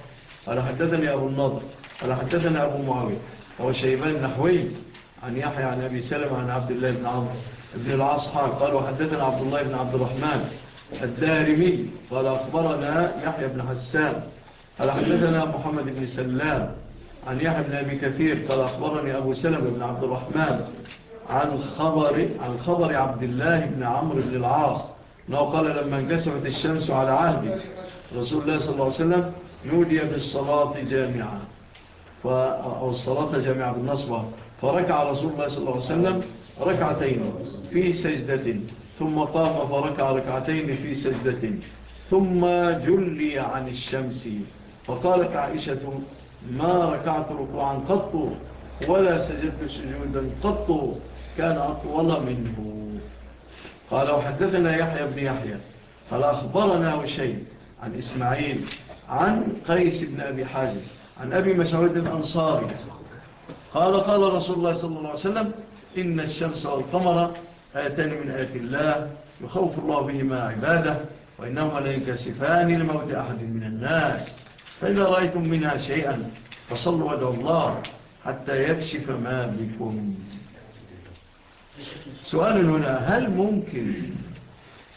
Speaker 1: قال حدثني أبو النضر. قال حدثني أبو معاوية. هو شيبان نحوي. عن يحيى عن أبي سلم عن عبد الله بن عمرو. ابن العصحى قال وحدثنا عبد الله بن عبد الرحمن الدارمي قال أخبرنا يحيى بن حسان قال حدثنا محمد بن سلام عن يحيى بن أبي كثير قال أخبرني أبو سلم بن عبد الرحمن عن خبر, عن خبر عبد الله بن عمرو بن العاص أنه قال لما انكسفت الشمس على عهد رسول الله صلى الله عليه وسلم نودي بالصلاة جامعة أو الصلاة جامعة بالنصبة فركع رسول الله صلى الله عليه وسلم ركعتين في سجدة ثم طاف فركع ركعتين في سجدة ثم جلي عن الشمس. فقالت عائشة ما ركعت ركوعا قط ولا سجدت سجودا قط كان أطول منه. قال وحدثنا يحيى بن يحيى قال أخبرنا وشيء عن إسماعيل عن قيس بن أبي حازم عن أبي مسعود الأنصاري. قال قال رسول الله صلى الله عليه وسلم إن الشمس والقمر آتان من آيات الله يخوف الله بهما عباده وإنهما لا ينكسفان لموت أحد من الناس. فإذا رأيتم منها شيئا فصلوا ودعوا الله حتى يكشف ما بكم. سؤال هنا هل ممكن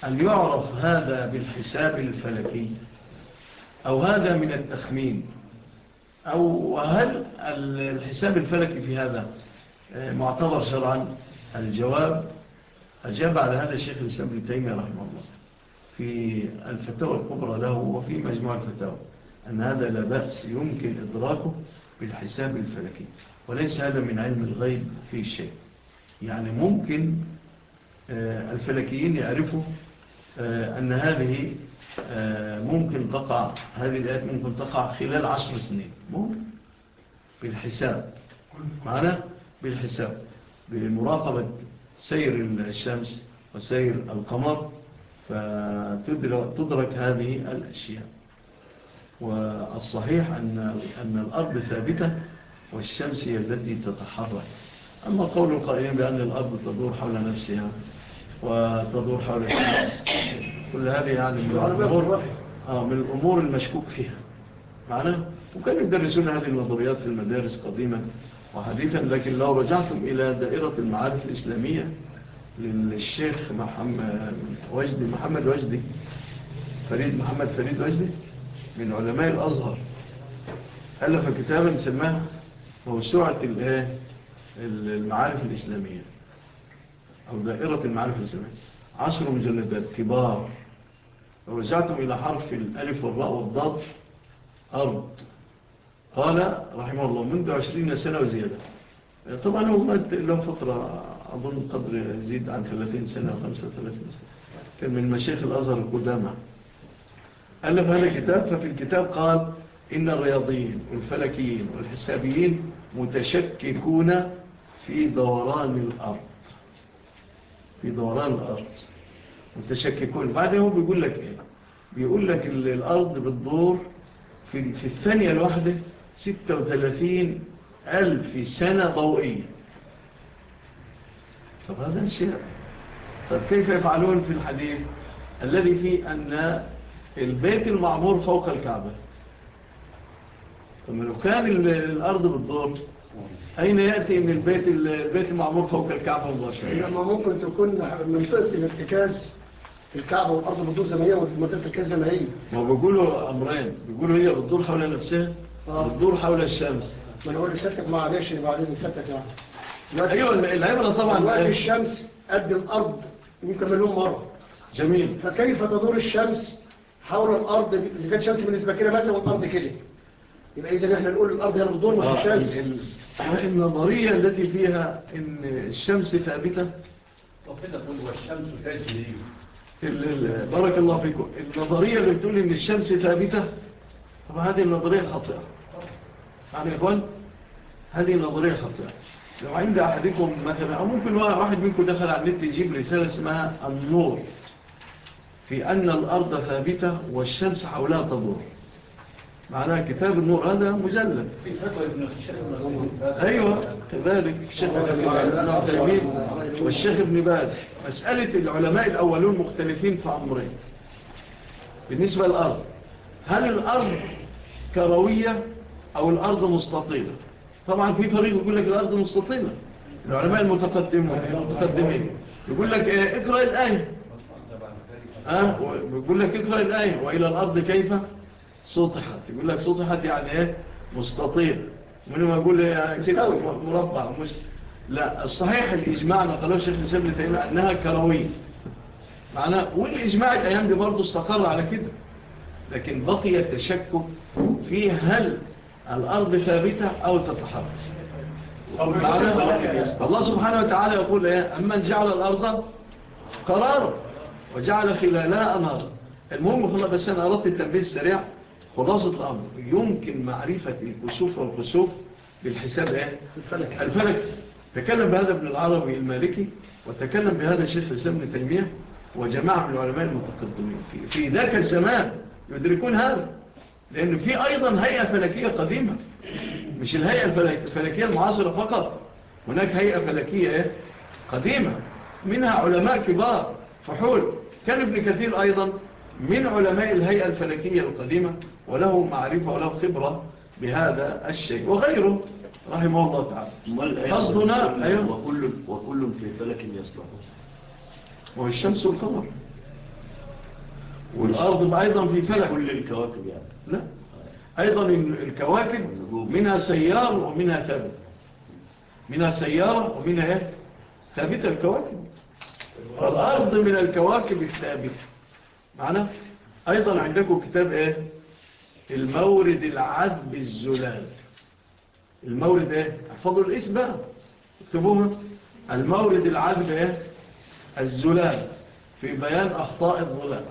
Speaker 1: أن يعرف هذا بالحساب الفلكي؟ أو هذا من التخمين؟ أو هل الحساب الفلكي في هذا؟ آه، معتبر شرعا الجواب أجاب على هذا الشيخ الإسلام بن تيمية رحمه الله في الفتاوى الكبرى له وفي مجموع الفتاوى أن هذا لا بأس يمكن إدراكه بالحساب الفلكي وليس هذا من علم الغيب في شيء. يعني ممكن آه، الفلكيين يعرفوا آه، أن هذه ممكن تقع هذه الآيات ممكن تقع خلال عشر سنين. ممكن بالحساب. معنا؟ بالحساب بمراقبة سير الشمس وسير القمر فتدرك هذه الأشياء. والصحيح أن, أن الأرض ثابتة والشمس هي التي تتحرك. أما قول القائلين بأن الأرض تدور حول نفسها وتدور حول الشمس كل هذه يعني من الأمور, آه، من الأمور المشكوك فيها. معنا وكانوا يدرسون هذه النظريات في المدارس قديما وحديثا لكن لو رجعتم إلى دائرة المعارف الإسلامية للشيخ محمد وجدي محمد وجدي فريد محمد فريد وجدي من علماء الأزهر. ألف كتابا سماه موسوعة المعارف الإسلامية أو دائرة المعارف الإسلامية. عشر مجلدات كبار. لو رجعتم إلى حرف الألف والراء والضاد أرض. قال رحمه الله منذ عشرين سنة وزيادة. آه، طبعا هو له فترة أظن قدر يزيد عن 30 سنة وخمسة 35 سنة. كان من مشايخ الأزهر القدامى ألف هذا الكتاب ففي الكتاب قال إن الرياضيين والفلكيين والحسابيين متشككون في دوران الأرض. في دوران الأرض. متشككون. بعدين هو بيقول لك إيه؟ بيقول لك الأرض بتدور في, في الثانية الواحدة 36 ألف سنة ضوئية. طب هذا الشيء طب كيف يفعلون في الحديث الذي فيه أن البيت المعمور فوق الكعبة؟ طب لو كان الأرض بالضبط أين يأتي من البيت, البيت المعمور فوق الكعبة مباشرة؟
Speaker 2: لما ممكن تكون منطقة الارتكاز الكعبة والأرض بتدور زمنية ومنطقة الارتكاز زمنية ما
Speaker 1: بيقولوا أمرين بيقولوا هي بتدور حول نفسها؟ بتدور حول الشمس.
Speaker 2: ما أنا أقول لسيادتك معلش اللي بعدين سيادتك يعني
Speaker 1: أيوه العبرة طبعا.
Speaker 2: وقت الشمس قد الأرض يمكن مليون مرة.
Speaker 1: جميل.
Speaker 2: فكيف تدور الشمس حول الأرض؟ إذا كانت الشمس بالنسبة كده مثلا والأرض كده. يبقى اذا إحنا نقول الأرض هي بتدور مش
Speaker 1: آه،
Speaker 2: الشمس.
Speaker 1: النظرية التي فيها إن الشمس ثابتة.
Speaker 7: طب كده تقول الشمس تجري.
Speaker 1: بارك الله فيكم. النظرية اللي بتقول إن الشمس ثابتة طب هذه النظرية خاطئة. عن إخوان؟ هذه النظرية خطيرة لو عند أحدكم مثلا أو ممكن واحد منكم دخل على النت يجيب رسالة اسمها النور في أن الأرض ثابتة والشمس حولها تدور. معناها كتاب النور هذا مجلد. أيوة كذلك الشيخ ابن والشيخ ابن باز. مسألة العلماء الأولون مختلفين في أمرين. بالنسبة للأرض هل الأرض كروية؟ أو الأرض مستطيلة. طبعا في فريق يقول لك الأرض مستطيلة. العلماء المتقدمون المتقدمين. يقول لك آه، اقرأ الآية. آه، يقول لك اقرأ الآية. وإلى الأرض كيف؟ سطحت. يقول لك سطحت يعني إيه؟ مستطيل. من ما يقول آه، كده مربع مش. لا الصحيح الإجماع نقله الشيخ نسيب لتقيمة أنها كروية. معناه والإجماع الأيام دي برضه استقر على كده. لكن بقي التشكك في هل الأرض ثابتة أو تتحرك. الله سبحانه وتعالى يقول إيه؟ أمن جعل الأرض قرارا وجعل خلالها أنهارا المهم خلاص بس أنا أردت التنبيه السريع. خلاصة الأمر يمكن معرفة الكسوف والكسوف بالحساب إيه؟
Speaker 2: الفلك.
Speaker 1: الفلك. تكلم بهذا ابن العربي المالكي وتكلم بهذا الشيخ الإسلام تيمية وجماعة من العلماء المتقدمين. في ذاك الزمان يدركون هذا. لأن في أيضا هيئة فلكية قديمة. مش الهيئة الفلكية المعاصرة فقط. هناك هيئة فلكية قديمة. منها علماء كبار. فحول. كان ابن كثير أيضا من علماء الهيئة الفلكية القديمة وله معرفة وله خبرة بهذا الشيء. وغيره. رحمه الله تعالى. قصدنا أيوه.
Speaker 8: وكل, وكل في فلك يصلحه
Speaker 1: والشمس والقمر. والأرض أيضا في فلك.
Speaker 8: كل الكواكب يعني.
Speaker 1: لا. أيضا الكواكب منها سيار ومنها ثابت. منها سيارة ومنها إيه؟ ثابتة الكواكب. فالأرض من الكواكب الثابتة. معنا؟ أيضا عندكم كتاب إيه؟ المورد العذب الزلال. المورد إيه؟ احفظوا الاسم بقى. اكتبوها. المورد العذب إيه؟ الزلال. في بيان أخطاء الظلال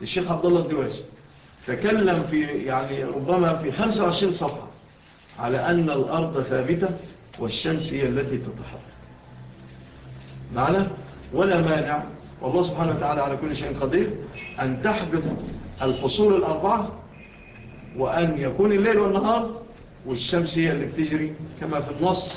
Speaker 1: للشيخ عبد الله الدواسي تكلم في يعني ربما في 25 صفحة على أن الأرض ثابتة والشمس هي التي تتحرك. معنا ولا مانع والله سبحانه وتعالى على كل شيء قدير أن تحدث الفصول الأربعة وأن يكون الليل والنهار والشمس هي اللي بتجري كما في النص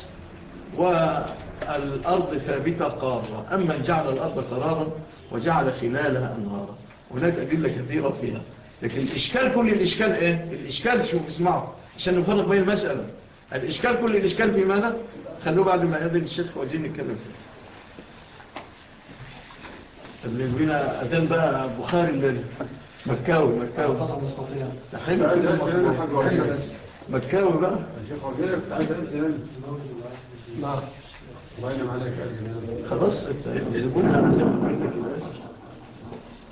Speaker 1: والأرض ثابتة قارة. أما جعل الأرض قرارا وجعل خلالها أنهارا. هناك أدلة كثيرة فيها. لكن الإشكال كل الإشكال إيه؟ الإشكال شوف اسمعه عشان نفرق بين المسألة. الإشكال كل الإشكال في ماذا؟ خلوه بعد ما يأذن الشيخ وجين نتكلم فيه. بينا أذان بقى بخاري الليل مكاوي مكاوي. تحيب مكاوي بقى. خلاص عليك هذا زي ما قلت كده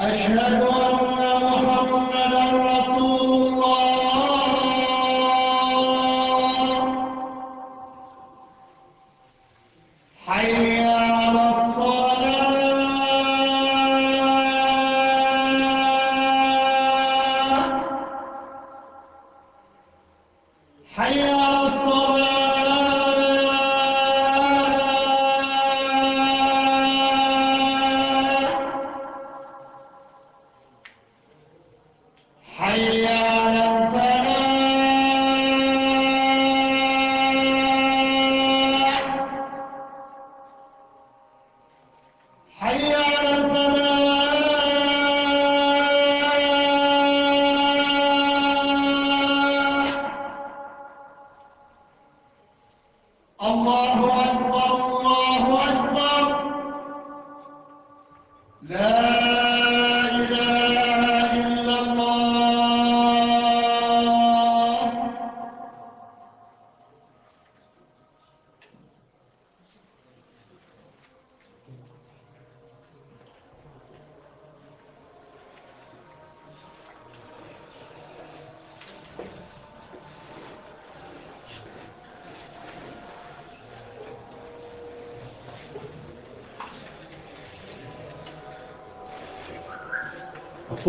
Speaker 2: أشهد أن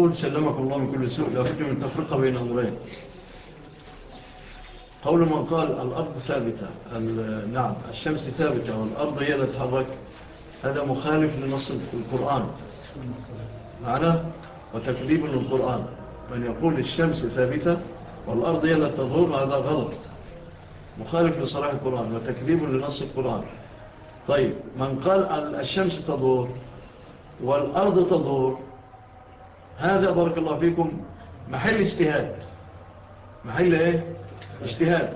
Speaker 2: يقول سلمك الله
Speaker 1: من كل سوء لا بد من تفرقة بين أمرين. قول من قال الأرض ثابتة نعم الشمس ثابتة والأرض هي لا تحرك هذا مخالف لنص القرآن. معناه وتكذيب للقرآن. من يقول الشمس ثابتة والأرض هي لا تظهر هذا غلط. مخالف لصلاح القرآن وتكذيب لنص القرآن. طيب من قال الشمس تظهر والأرض تظهر هذا بارك الله فيكم محل اجتهاد. محل إيه؟ اجتهاد.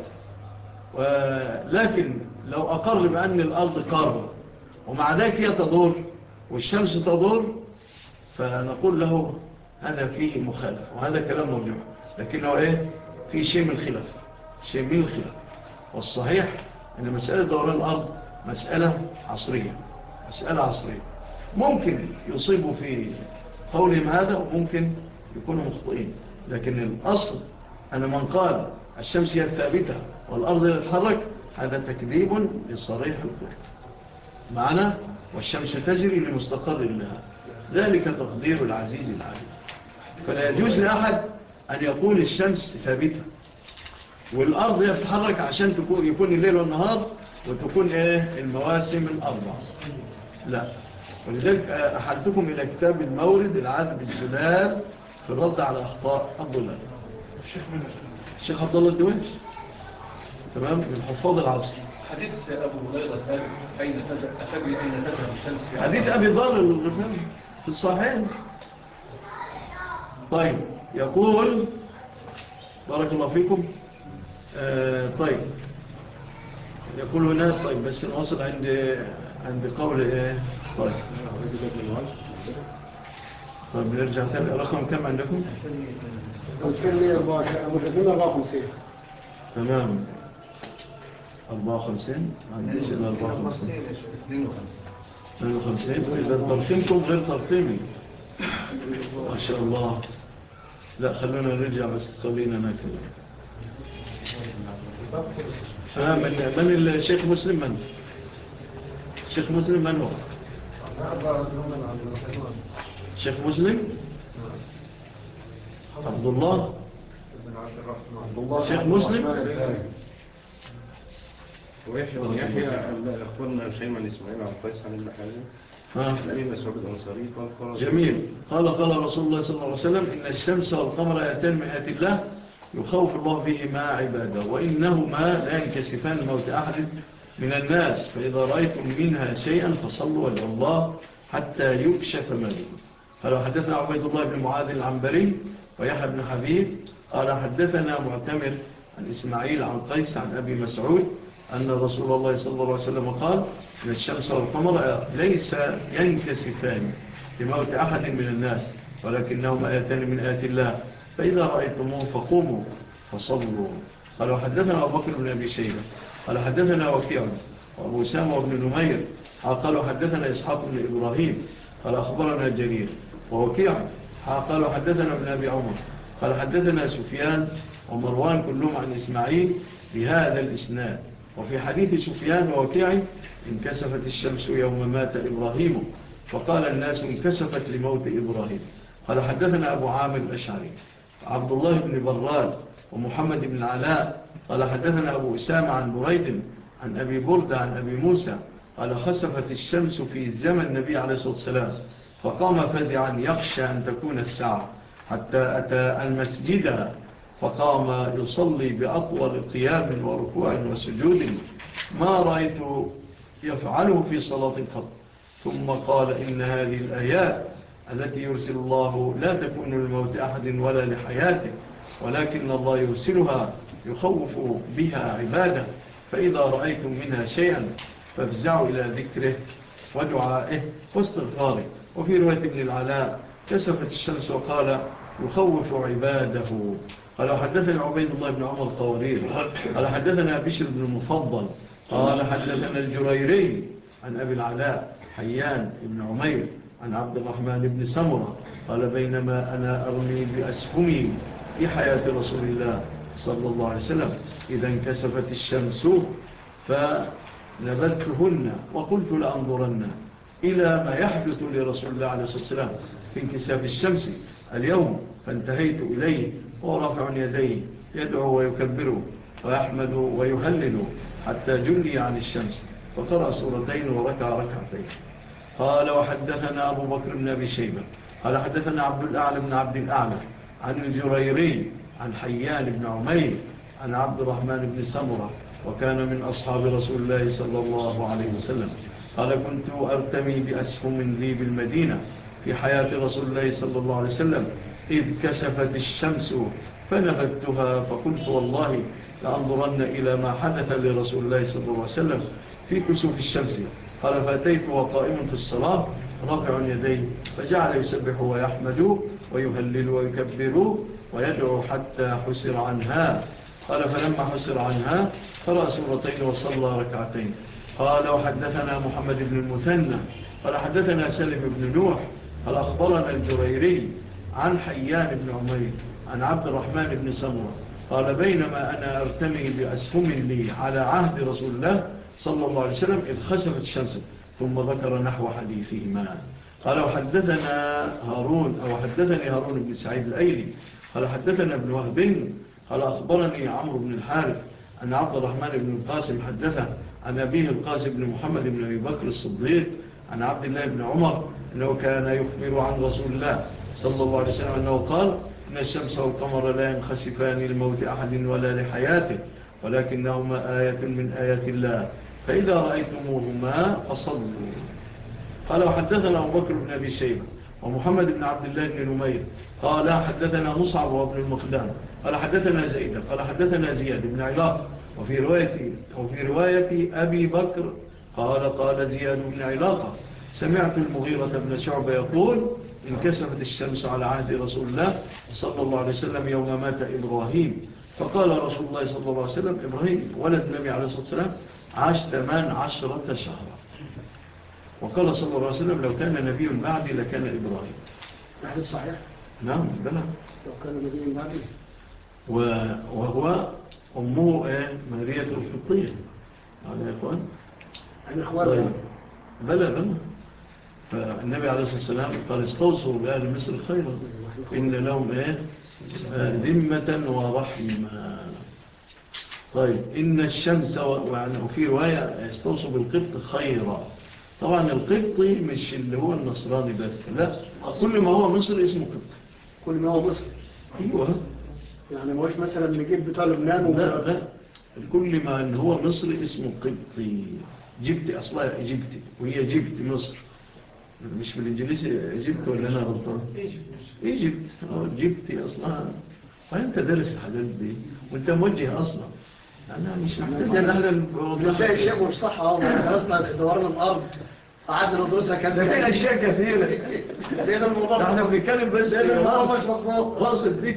Speaker 1: ولكن لو أقر بأن الأرض قارة ومع ذلك هي تدور والشمس تدور فنقول له هذا فيه مخالف وهذا كلام مرجع لكنه إيه؟ في شيء من الخلاف. شيء من الخلاف. والصحيح أن مسألة دوران الأرض مسألة عصرية. مسألة عصرية. ممكن يصيبوا في قولهم هذا ممكن يكونوا مخطئين. لكن الأصل أن من قال الشمس هي الثابتة والأرض يتحرك هذا تكذيب لصريح القرآن معنا والشمس تجري لمستقر الله ذلك تقدير العزيز العليم. فلا يجوز لأحد أن يقول الشمس ثابتة. والأرض يتحرك عشان يكون الليل والنهار وتكون إيه؟ المواسم الأربع لا. ولذلك أحدكم إلى كتاب المورد العذب الزلال في الرد على أخطاء عبدالله
Speaker 4: الشيخ
Speaker 1: عبد الله تمام؟ من حفاظ العصر.
Speaker 7: حديث أبو هريرة الثالث أين تذهب أين تذهب الشمس
Speaker 1: حديث أبي ضر في الصحيح. طيب يقول بارك الله فيكم. آه، طيب. يقول هنا طيب بس نواصل عند عند قول إيه؟ طيب. طيب نرجع تاني رقم كم عندكم؟
Speaker 2: 24
Speaker 1: تمام. 54 عندي الا 54 52 إذا ترقيمكم غير ترقيمي. ما شاء الله. لا خلونا نرجع بس خلينا آه، ناكل من الشيخ مسلم من؟ شیخ مسلم من هو شیخ مسلم؟ عبد الله عبد الله شيخ مسلم؟
Speaker 3: ويحيى إسماعيل
Speaker 1: جميل قال قال رسول الله صلى الله عليه وسلم إن الشمس والقمر يأتان من آت الله يخوف الله بهما عباده وإنهما لا ينكسفان موت أحد. من الناس فإذا رأيتم منها شيئا فصلوا إلى الله حتى يكشف ماله فلو حدثنا عبيد الله بن معاذ العنبري ويحى بن حبيب. قال حدثنا معتمر عن إسماعيل عن قيس عن أبي مسعود أن رسول الله صلى الله عليه وسلم قال إن الشمس والقمر ليس ينكسفان لموت أحد من الناس ولكنهم آياتان من آيات الله. فإذا رأيتموه فقوموا فصلوا. قالوا حدثنا أبو بكر بن أبي شيبة. قال حدثنا وكيع وابو سامة بن نمير. قالوا حدثنا إسحاق بن إبراهيم. قال أخبرنا جرير. ووكيع. قالوا حدثنا ابن أبي عمر. قال حدثنا سفيان ومروان كلهم عن إسماعيل بهذا الإسناد. وفي حديث سفيان ووكيع انكسفت الشمس يوم مات إبراهيم. فقال الناس انكسفت لموت إبراهيم. قال حدثنا أبو عامر الأشعري. عبد الله بن براد ومحمد بن علاء قال حدثنا أبو إسامة عن بريد عن أبي بردة عن أبي موسى قال خسفت الشمس في زمن النبي عليه الصلاة والسلام فقام فزعا يخشى أن تكون الساعة حتى أتى المسجد فقام يصلي بأطول قيام وركوع وسجود ما رأيت يفعله في صلاة قط ثم قال إن هذه الآيات التي يرسل الله لا تكون لموت أحد ولا لحياته ولكن الله يرسلها يخوف بها عباده فإذا رأيتم منها شيئا فافزعوا إلى ذكره ودعائه واستغفاره. وفي رواية ابن العلاء كسفت الشمس وقال يخوف عباده. قال حدثنا عبيد الله بن عمر الطورير قال حدثنا بشر بن المفضل قال حدثنا الجريري عن أبي العلاء حيان بن عمير عن عبد الرحمن بن سمرة قال بينما أنا أرمي بأسهمي في حياة رسول الله. صلى الله عليه وسلم إذا انكسفت الشمس فنبذتهن وقلت لأنظرن إلى ما يحدث لرسول الله عليه الصلاة والسلام في انكساف الشمس. اليوم فانتهيت إليه ورفع يديه يدعو ويكبره ويحمد ويهلل حتى جلي عن الشمس وقرأ سورتين وركع ركعتين. قال وحدثنا أبو بكر بن أبي شيبة قال حدثنا عبد الأعلى بن عبد الأعلى عن الجريري عن حيان بن عمير عن عبد الرحمن بن سمرة وكان من أصحاب رسول الله صلى الله عليه وسلم. قال كنت أرتمي بأسهم لي بالمدينة في حياة رسول الله صلى الله عليه وسلم. إذ كسفت الشمس فنغدتها فقلت والله لأنظرن إلى ما حدث لرسول الله صلى الله عليه وسلم في كسوف الشمس. قال فأتيت وقائم في الصلاة رافع يديه فجعل يسبح ويحمد ويهلل ويكبر ويدعو حتى حسر عنها. قال فلما حسر عنها قرأ سورتين وصلى ركعتين. قال وحدثنا محمد بن المثنى. قال حدثنا سلم بن نوح. قال أخبرنا الجريري عن حيان بن عمير عن عبد الرحمن بن سمرة. قال بينما أنا أرتمي بأسهم لي على عهد رسول الله صلى الله عليه وسلم إذ خسفت الشمس ثم ذكر نحو حديثهما. قال وحدثنا هارون أو حدثني هارون بن سعيد الأيلي قال حدثنا ابن وهب قال أخبرني عمرو بن الحارث أن عبد الرحمن بن القاسم حدثه عن أبيه القاسم بن محمد بن أبي بكر الصديق عن عبد الله بن عمر أنه كان يخبر عن رسول الله صلى الله عليه وسلم أنه قال إن الشمس والقمر لا ينخسفان لموت أحد ولا لحياته ولكنهما آية من آيات الله فإذا رأيتموهما فصلوا. قال وحدثنا أبو بكر بن أبي شيبة ومحمد بن عبد الله بن نمير. قال حدثنا مصعب وابن المقدام قال حدثنا زيد. قال حدثنا زياد بن علاق. وفي رواية, وفي رواية أبي بكر قال قال زياد بن علاقة سمعت المغيرة بن شعب يقول انكسفت الشمس على عهد رسول الله صلى الله عليه وسلم يوم مات إبراهيم. فقال رسول الله صلى الله عليه وسلم إبراهيم ولد نبي عليه الصلاة والسلام عاش ثمان عشرة شهرا. وقال صلى الله عليه وسلم لو كان نبي بعدي لكان إبراهيم.
Speaker 2: هذا صحيح؟
Speaker 1: نعم بلى نعم.
Speaker 2: لو كان نبي بعدي.
Speaker 1: وهو أمه آه، مارية الحطية على إخوان؟
Speaker 2: عن
Speaker 1: إخوان
Speaker 2: طيب.
Speaker 1: بلى بلى. فالنبي عليه الصلاة والسلام قال استوصوا بأهل مصر خيرا. إن لهم إيه ذمة ورحمة. طيب. إن الشمس وفي رواية استوصوا بالقبط خيرا. طبعا القبطي مش اللي هو النصراني بس لا. كل ما هو مصر اسمه قبطي.
Speaker 2: كل ما هو مصر
Speaker 1: أيوه.
Speaker 2: يعني ما هوش مثلا نجيب بتاع لبنان
Speaker 1: لا لا. كل ما ان هو مصر اسمه قبطي. جبتي اصلها ايجيبتي وهي جبت مصر. مش بالانجليزي ايجيبت ولا أنا غلطان؟ إيجيبت. آه جبتي اصلها فأنت دارس الحاجات دي وأنت موجه
Speaker 2: أصلا. الشيء والصحة ودرسنا دورنا الأرض. قعدنا ندرسها
Speaker 1: لقينا أشياء كثيرة.
Speaker 2: لقينا الموضوع
Speaker 1: إحنا بنتكلم بس
Speaker 2: مش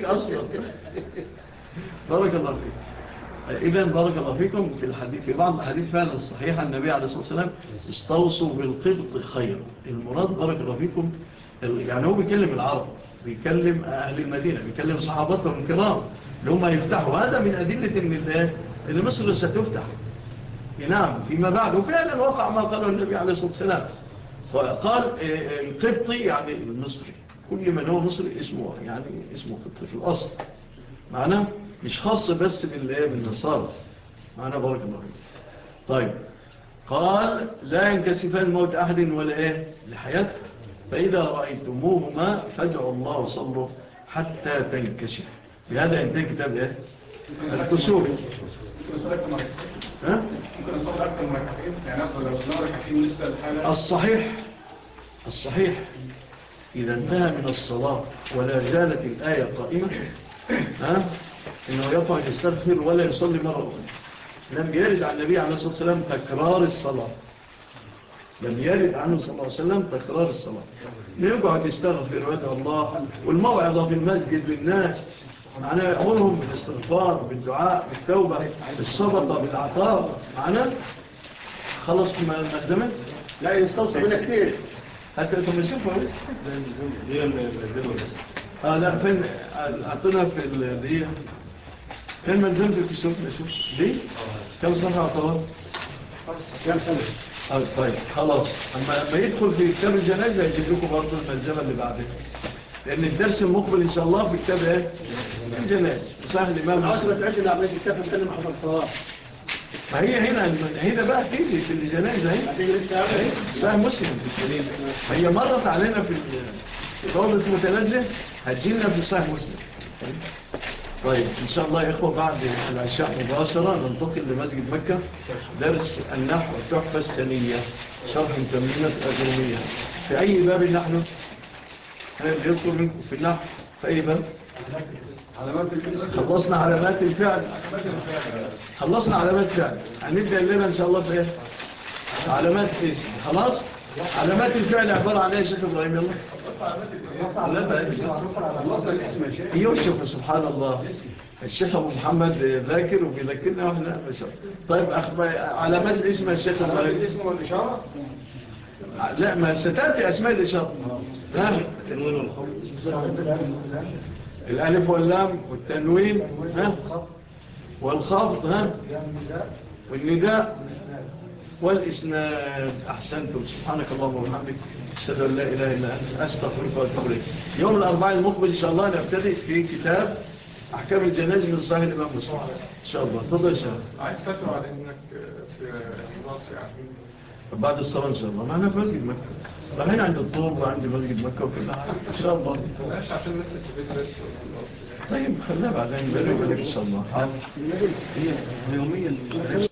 Speaker 1: أصلا. بارك الله إذا بارك الله فيكم في الحديث في بعض الحديث فعلا الصحيح النبي عليه الصلاة والسلام استوصوا بالقبط خير المراد بارك الله فيكم يعني هو بيكلم العرب بيكلم أهل المدينة بيكلم صحابته الكرام اللي هم يفتحوا. هذا من أدلة إن إن مصر ستفتح. نعم فيما بعد. وفعلا وقع ما قاله النبي عليه الصلاة والسلام. قال إيه، القبطي يعني المصري. كل من هو مصري اسمه يعني اسمه قبطي في الأصل. معناه مش خاص بس بالنصارى. معناه بارك الله طيب. قال لا ينكسفان موت أحد ولا إيه لحياته فإذا رأيتموهما فادعوا الله وصلوا حتى تنكشف. بهذا انتهى كتاب إيه؟
Speaker 7: الكسور
Speaker 1: الصحيح. الصحيح. إذا انتهى من الصلاة ولا زالت الآية قائمة ها؟ إنه يطع يستغفر ولا يصلي مرة أخرى. لم يرد عن النبي عليه الصلاة والسلام تكرار الصلاة. لم يرد عنه صلى الله عليه وسلم تكرار الصلاة. يقعد يستغفر وادع الله. والموعظة في المسجد بالناس معناه يأمرهم بالاستغفار بالدعاء بالتوبة بالصدقة بالعطاء. معناه خلص ما الزمن؟
Speaker 2: لا يستوصي منك كثير.
Speaker 1: حتى ما نشوفها بس آه لا فين؟ أعطونا في الهدية فين ملزمت الكسوف نشوف. ليه كم صفحة عطوات
Speaker 2: كم سنة؟
Speaker 1: آه، طيب خلاص. أما يدخل في كتاب الجنازة يجيب لكم برضو الملزمة اللي بعدها. لأن الدرس المقبل إن شاء الله في كتاب إيه؟ الجناز
Speaker 2: سهل ما
Speaker 1: مسلم.
Speaker 2: أصلا تعيش العملية الكتاب أنا ما حضرتها
Speaker 1: ما هنا هنا بقى تيجي في الجنازة أهي سهل مسلم. في هي مرت علينا في روضة المتنزل هتجينا في سهل مسلم. طيب إن شاء الله يا إخوة بعد العشاء مباشرة ننتقل لمسجد مكة درس النحو التحفة السنية شرح تمينة أجرمية. في أي باب نحن؟ غيرتوا منكم في
Speaker 7: الله. طيبا
Speaker 1: خلصنا علامات الفعل. خلصنا علامات الفعل. هنبدأ لنا إن شاء الله في إيه علامات الاسم خلاص؟ علامات الفعل عبارة عن إيه شيخ إبراهيم؟ يلا. يوشف سبحان الله. الشيخ أبو محمد ذاكر وبيذكرنا وإحنا طيب علامات الاسم يا شيخ إبراهيم.
Speaker 7: الاسم والإشارة.
Speaker 1: لا ما ستأتي أسماء الإشارة
Speaker 3: التنوين والخفض
Speaker 1: الألف واللام والتنوين والخفض والنداء والإسناد. أحسنتم. سبحانك اللهم وبحمدك. أشهد أن لا إله إلا أنت. أستغفرك وأتوب إليك. يوم الأربعاء المقبل إن شاء الله نبتدئ في كتاب أحكام الجنازة من صحيح الإمام مسلم إن شاء الله. تفضل إن شاء الله
Speaker 7: عايز فترة على إنك آه، في مصر يعني
Speaker 1: بعد الصلاة إن شاء الله معنا في مسجد مكة رايحين عند الطوب وعند مسجد مكة وكذا إن شاء الله طيب خليها بعدين بقول لك إن شاء الله
Speaker 3: يوميا